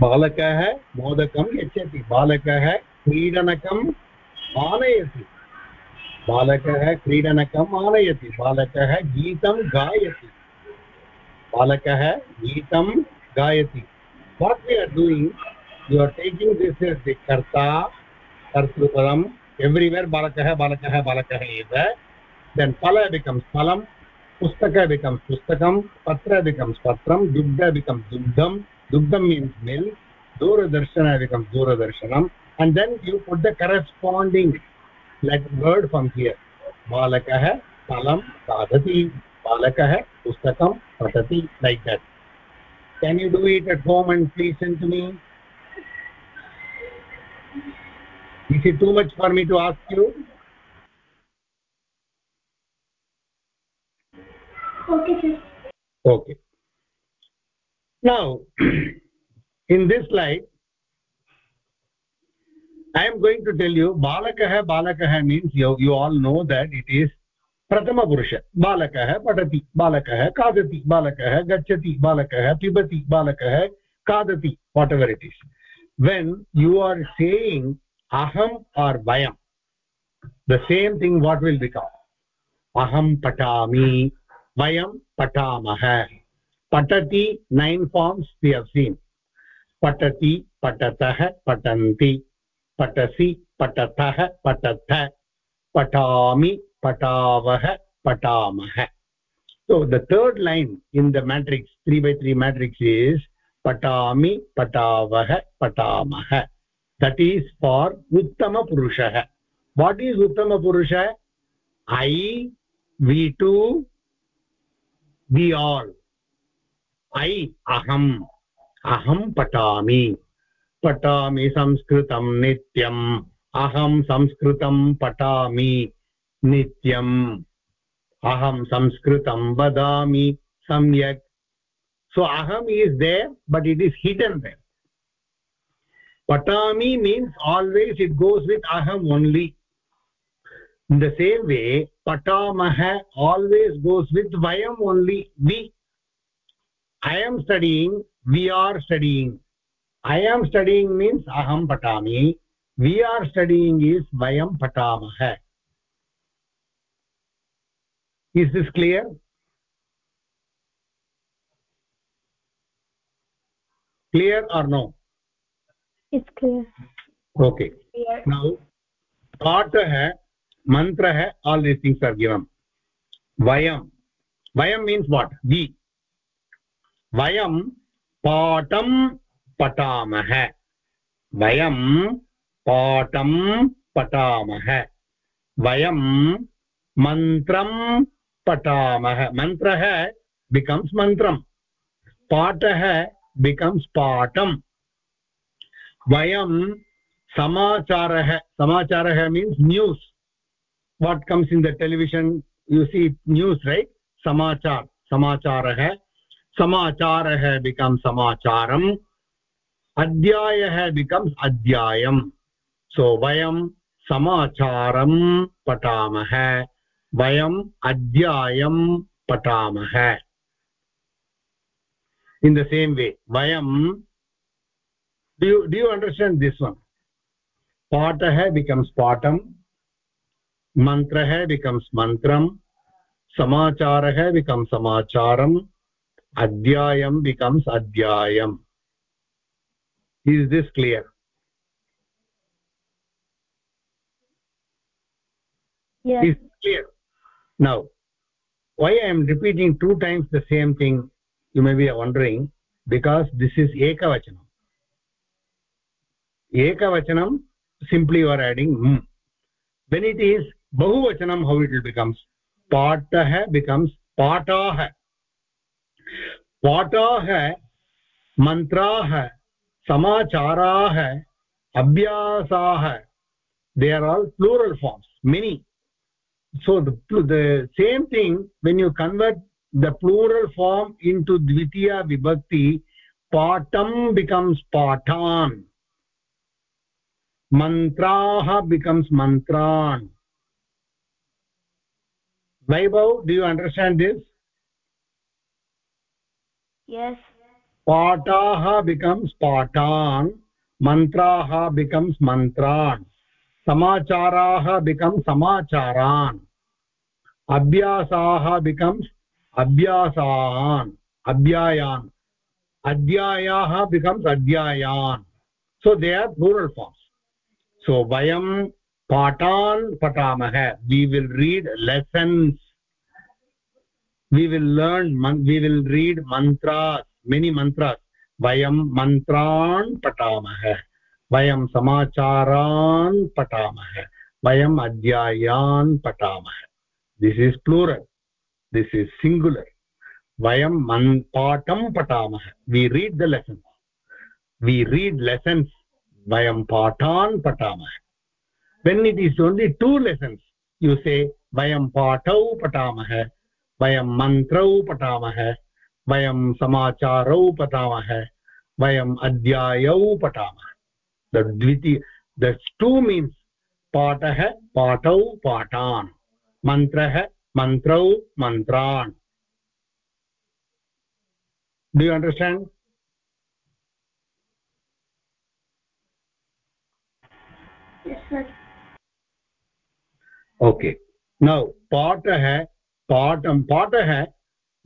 बालकः मोदकं यच्छति। बालकः क्रीडनकम् आनयति बालक क्रीडनक आनयति, बालकः गीतं गायति। बालकः गीतं गायति। What we are doing you are taking this is the कर्ता कर्तृपदम् एव्रिवेर् बालक बालक बालक एव। देन् फल बिकम्स् फलं पुस्तक बिकम्स् पुस्तकं पत्र बिकम्स् पत्रं दुग्ध बिकम्स् दुग्धं दुग्धं मीन्स् मिल् दूरदर्शन becomes दूरदर्शनम्। And then you put the corresponding let word from here बालकः फलं बालक है पुस्तक पठति like that can you do it at home and please send to me is it too much for me to ask you okay now in this life i am going to tell you balakah balakah means you, you all know that it is prathama purusha balakah patati balakah kadati balakah gachati balakah pibati balakah kadati whatever it is when you are saying aham or vayam the same thing what will become aham patami vayam patamah patati nine forms we have seen patati patatah patanti पठसि पठतः पठत पठामि पटाव पटा so the third line in the matrix three by three matrix is पटाव पटा that that उत्तम for उत्तमपुरुषः what is उत्तमपुरुष I we two we all I अहम्. पठामि. पटा संस्कृत नित्यम्। अहम संस्कृत पटा नित्यम्। अहम संस्कृत बदा सम्य सो अहम is there but it is hidden there पठामि means always it goes with अहम् only in the same way पठामः ऑलवेज गोज विथ वयम् only we I am studying we are studying I am studying means अहं पठामि वि are studying is वयं पठामः is this clear clear are no okay now पाठः मन्त्रः all this things are given वयं वयं means what we वयं पाठं पठामः। वयं पाठं पठामः। वयं मन्त्रं पठामः। मन्त्रः बिकम्स् मन्त्रम् पाठः बिकम्स् पाठम् वयं समाचारः। समाचारः means news what comes in the television you see news right समाचार। समाचारः। समाचारः बिकम् समाचारम्। अध्यायः बिकम्स् अध्यायम् सो वयं समाचारं पठामः वयम् अध्यायं पठामः in the same way vayam do you do you understand this one patah becomes patam mantrah becomes mantram samacharah becomes samacharam adhyayam becomes is this clear yes is clear now why i am repeating two times the same thing you may be wondering because this is ekavachanam ekavachanam simply you are adding mm. when it is bahuvachanam how it will becomes patah becomes patah patah mantraah समाचाराः अभ्यासाः they are all plural forms many so the, the same thing when you convert the plural form into dvitiya vibhakti patam becomes patan mantraah becomes mantran vaibhav do you understand this yes पाठाः becomes पाठान् मन्त्राः becomes मन्त्रान् समाचाराः becomes समाचारान् अभ्यासाः becomes अभ्यासान् अध्यायान् अध्यायाः becomes अध्यायान् so they are plural forms so vayam paatan patamah we will read lessons we will learn we will read mantras many mantras वयं मन्त्रान् पठामः वयं समाचारान् पठामः वयम् अध्यायान् पठामः this is plural this is singular वयं मन् पाठं पठामः we read the lesson we read lessons वयं पाठान् पठामः when it is only two lessons you say वयं पाठौ पठामः वयं मन्त्रौ पठामः वयं समाचारौ पठामः वयम् अध्यायौ पठामः। द द्वितीय द टु मीन्स् पाठः पाठौ पाठान् मन्त्रः मन्त्रौ मन्त्रान् do you understand okay now पाठः पाठं पाठः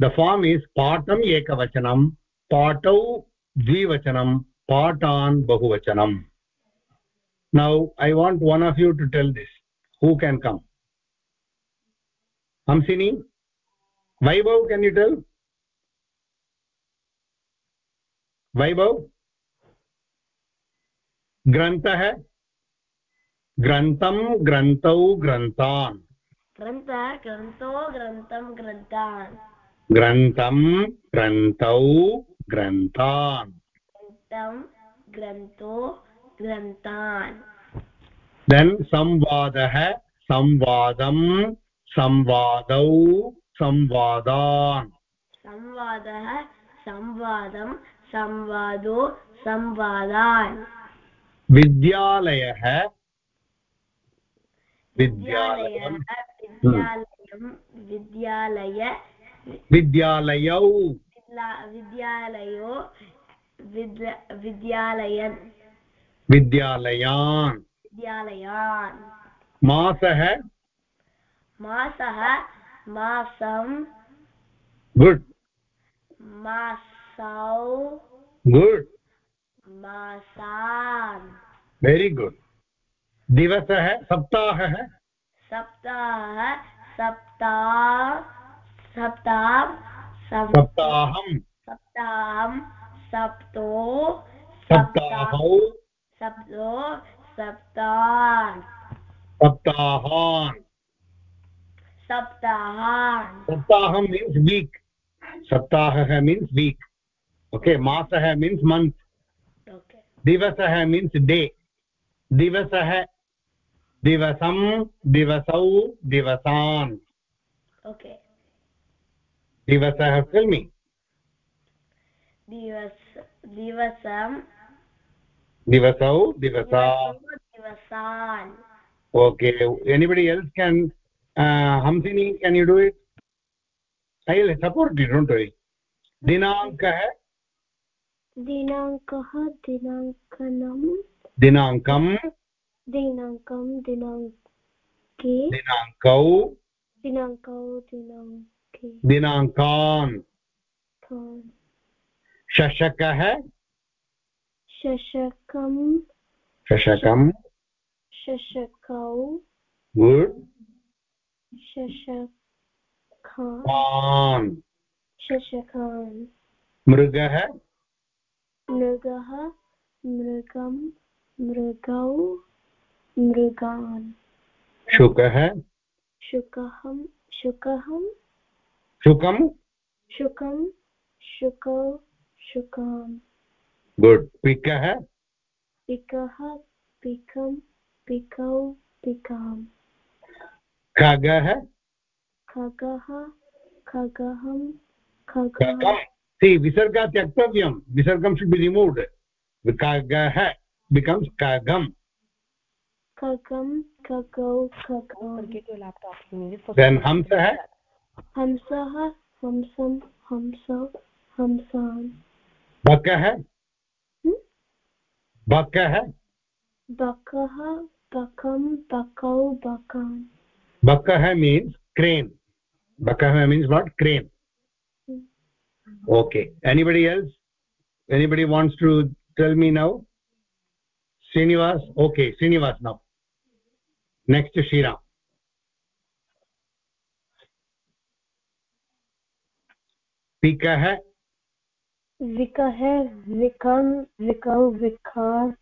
द फार्म् इस् पाठम् एकवचनं पाठौ द्विवचनं पाठान् बहुवचनम् now I want one of you to tell this who can come Hamsini Vaibhav can you tell Vaibhav ग्रन्थः ग्रन्थं ग्रन्थौ ग्रन्थान् ग्रन्थः ग्रन्थो ग्रन्थं ग्रन्थान् ग्रन्थं ग्रन्थौ ग्रन्थान्। ग्रन्थं ग्रन्थो ग्रन्थान्। देन् संवादः संवादं संवादौ संवादान्। संवादः संवादं संवादो संवादान्। विद्यालयः विद्यालयं। विद्यालयः विद्यालय विद्यालय। विद्यालयौ विद्यालयन्। विद्यालयान्। विद्यालयान्। मासः? मासः मासं। गुड्। मासौ। गुड्। मासान्। Very good. दिवसः? सप्ताहः? सप्ताहः सप्ता सप्ताह सप्- सप्ताहं सप्ताहं सप्तो सप्ताहौ। सप्तो सप्तान्। सप्ताहान्। सप्ताहान्। सप्ताहं मीन्स् वीक् सप्ताहः मीन्स् वीक् ओके मासः मीन्स् मन्त् दिवसः मीन्स् डे दिवसः दिवसं दिवसौ दिवसान्। ओके दिवसः फिल्मि दिवस दिवसं दिवसौ दिवसा दिवसो दिवसान् okay anybody else can uh, hamsini can you do it i'll support you don't worry dinankah दिनाङ्कः दिनाङ्कनं dinankam दिनाङ्कं दिनाङ्के dinankau दिनाङ्कौ दिनाङ्के shashakah शशकं shashakam शशकौ good शशखा kan शशकान्। मृगः मृगः मृगं मृगौ मृगान्। शुकः शुकहं शुकहं। शुकं शुकं शुक शुकं गुड् पिकः पिकः पिकं पिकौ पिकाम्। खगः खगः खगहं। खगः विसर्गः त्यक्तव्यं विसर्गं शुड् बि रिमूव्ड् खगः बिकम्स् खगम्। खगं खगौ खगौ लेप्टाप् हंसः हंसः हंसं हंस हंसान् बकः बकः बकः बकं बकौ बकान् बकः means crane बकः means what crane okay anybody else anybody wants to tell me now Srinivas okay Srinivas now next Shriram pikah विकः विकं विकौ विकार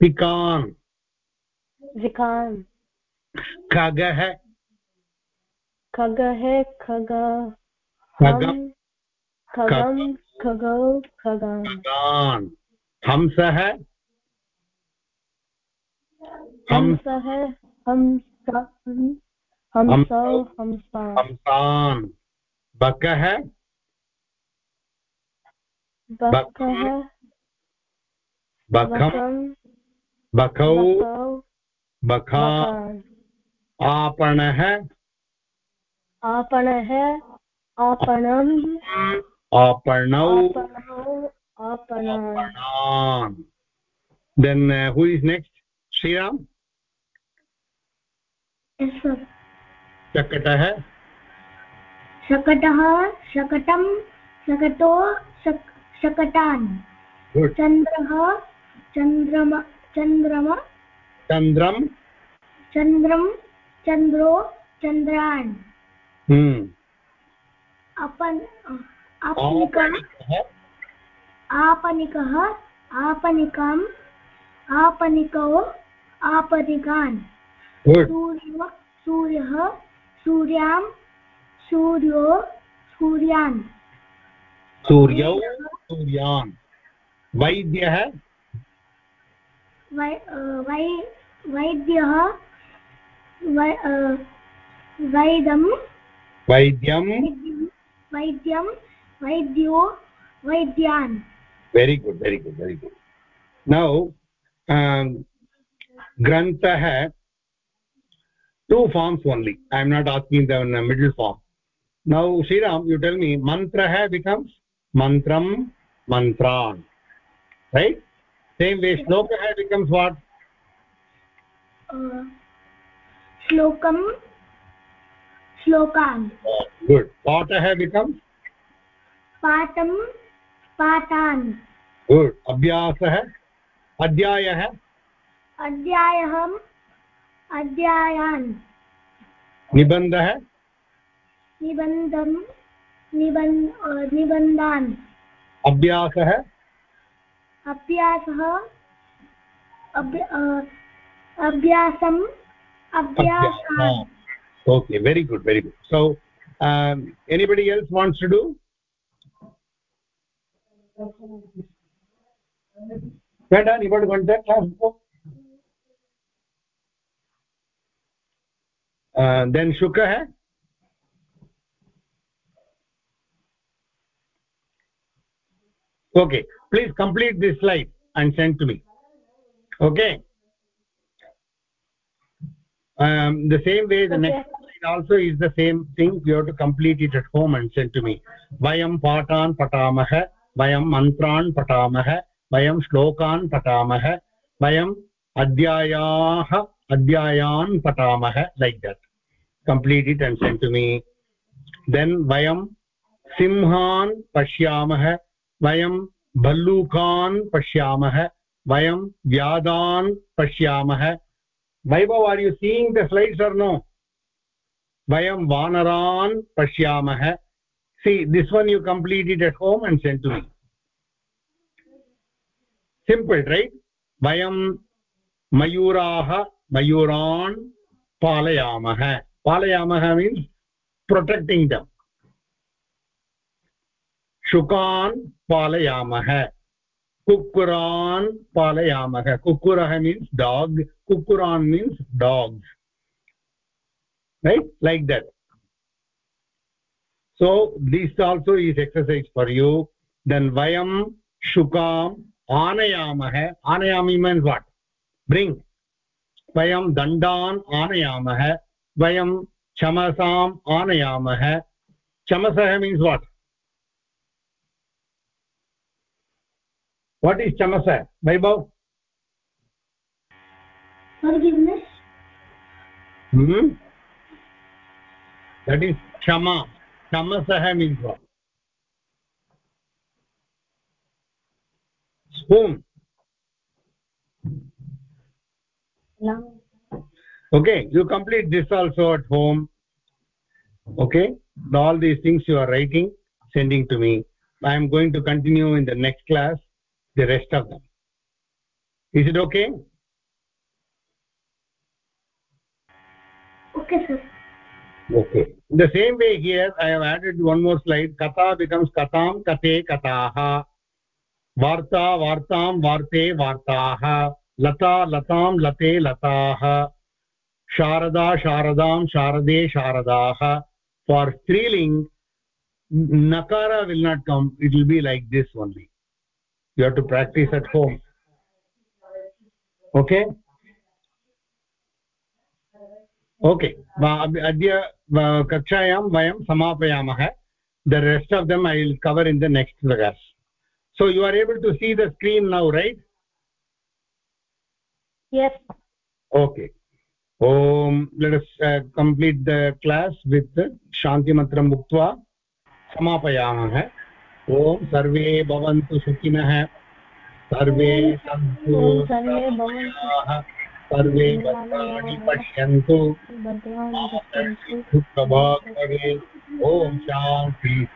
pikan विकान्। खगः खगः। खग खगं खगं खगौ खगान्। हंसः हंस हंसौ हंसान् बकः बकः बखं बखौ बखा आपणः आपणः आपणम् आपणौ आपणान् then uh, who is next? Shriram yes sir. शकटः शकटः शकटं शकटो शक शकटान्। चन्द्रः चन्द्रम चन्द्रम chandram चन्द्रं चन्द्रो चन्द्रान् hmm अपन आपणिकः आपनिकः आपनिकम् आपनिकौ आपनिकान्। सूर्य सूर्यः सूर्यां सूर्यो सूर्यान्। सूर्यौ। सूर्यान् वैद्यः? वैद्यः वैदम् वैद्यं वैद्यं वैद्यो वैद्यान्। Very good very good very good now ग्रन्थः two forms only I am not asking the form now Shriram you tell me मन्त्रः बिकम्स् मन्त्रम् mantran right same way shlokah becomes what uh, श्लोकं श्लोकान् good patah becomes पाठं पाठान् good abhyasah अध्यायः अध्यायहम् अध्यायान् निबन्धः निबन्धं निबन् अ, निबन्धान् अभ्यासः? अभ्यासः अभ्यासम् अभ्यासः okay very good very good so anybody else wants to do वेण्डा निबडि कण्टेक्ट् देन् शुकः Okay, please complete this slide and send to me. Okay. Um, the same way, the Okay. next slide also is the same thing. You have to complete it at home and send to me. Vayam patan patamah, vayam mantran patamah, vayam shlokan patamah, vayam adhyayah adhyayan patamah, like that. Complete it and send to me. Then vayam simhan pashyamah, वयं भल्लूकान् पश्यामः, वयं व्याधान् पश्यामः। Vaibhav are you seeing the slides are no वयं वानरान् पश्यामः। See this one you complete it at home and send to simple right वयं मयूराः, मयूरान् पालयामः। पालयामः मीन्स् प्रोटेक्टिङ्ग् दम् शुकान् पालयामः। कुक्कुरान् पालयामः। कुक्कुरः means dog कुक्कुरान् means dog right like that so this also is exercise for you then वयं शुकाम् आनयामः आनयामि मीन्स् वाट् ब्रिङ्क् वयं दण्डान् आनयामः आनयाम चमसाम् आनयामः चमसः means what what is chamasa vaibhav? Forgiveness. Hmm? that is chama. Chamasah means what? Spoon. Okay you complete this also at home. Okay all these things you are writing sending to me. I am going to continue in the next class the rest of them is it okay okay sir okay in the same way here i have added one more slide katha becomes katam kate kataha varta vartam varte vartaah lata latam late lataah sharada sharadam sharade sharadaah for striling nakara will not come it will be like this only you have to practice at home okay okay अद्य कक्षायां वयं समापयामः the rest of them i will cover in the next class so you are able to see the screen now right yes okay om let us uh, complete the class with the shanti mantram uktva samapayamah om sarve bhavantu sukhinah सर्वे सन्तु सर्वे सर्वे भद्राणि पश्यन्तु। भवेत् ॐ शान्ति।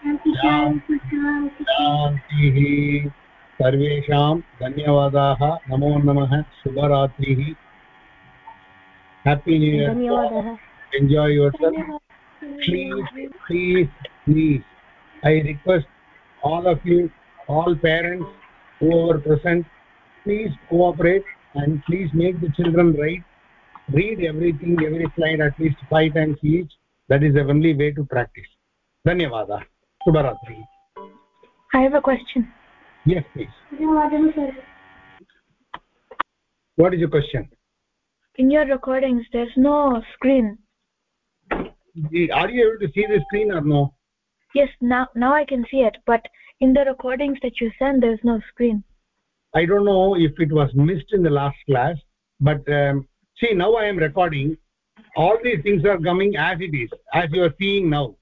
शान्तिः सर्वेषां धन्यवादाः। नमो नमः। शुभरात्रिः। Happy new year enjoy yourself please please please. I request all of you all parents who are present please cooperate and please make the children write read everything every slide at least five times each. That is the only way to practice. Dhanyawada subharatri i have a question. Yes please. What is your question? In your recordings there's no screen. Are you able to see the screen or no yes now now i can see it but in the recordings that you send there's no screen. I don't know if it was missed in the last class but um, see now i am recording. All these things are coming as it is as you are seeing now.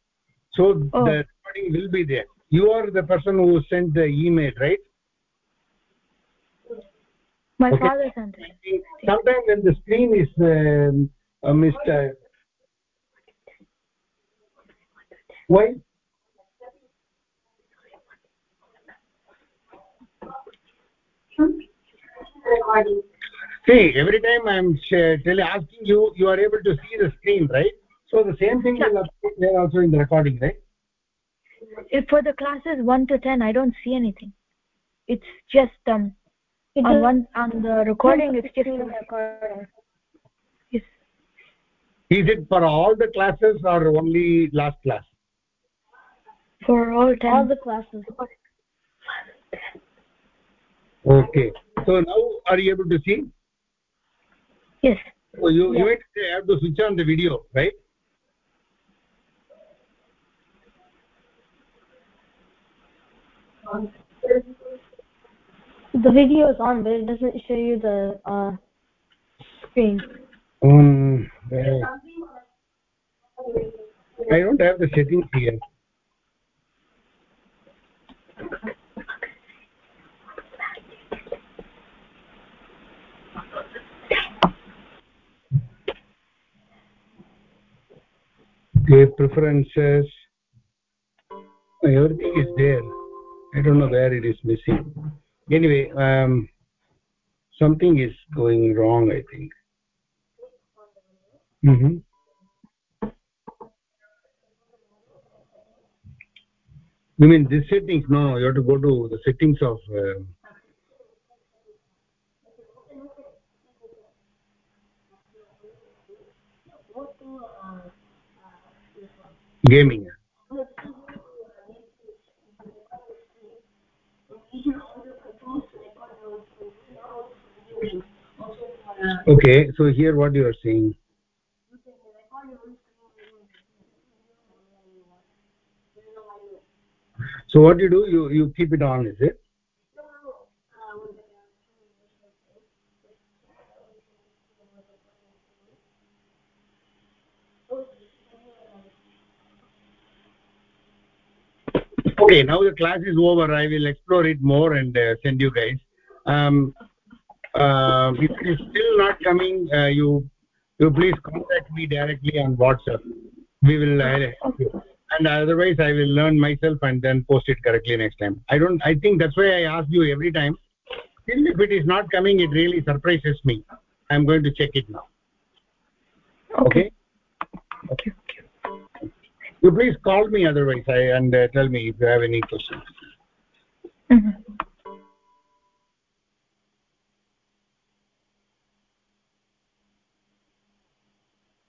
So oh. the recording will be there. You are the person who sent the email right? My okay. father sent it. Sometimes when the screen is um, uh, missed uh, why recording see every time i am telling asking you you are able to see the screen right? So the same thing yeah. will appear there also in the recording right? If for the classes 1 to 10 i don't see anything. It's just um it on one on the recording it's just the recording. Yes. Is it for all the classes or only last class? For all 10 all the classes okay. So now are you able to see? Yes. So you yeah. you have to switch on the video right? The video is on but it doesn't show you the uh, screen. Um i don't have the settings here okay preferences. Everything is there. I don't know where it is missing. Anyway um something is going wrong i think. Mm you mean this settings? No you have to go to the settings of uh, gaming. Okay so here what you are saying. So what you do you you keep it on is it okay now the class is over. I will explore it more and uh, send you guys. Um uh, if it is still not coming uh, you you please contact me directly on whatsapp. We will uh, help you. And otherwise i will learn myself and then post it correctly next time. I don't i think that's why i ask you every time. Still if it is not coming it really surprises me. I'm going to check it now. Okay. Okay, okay you please call me otherwise I, and uh, tell me if you have any questions mm -hmm.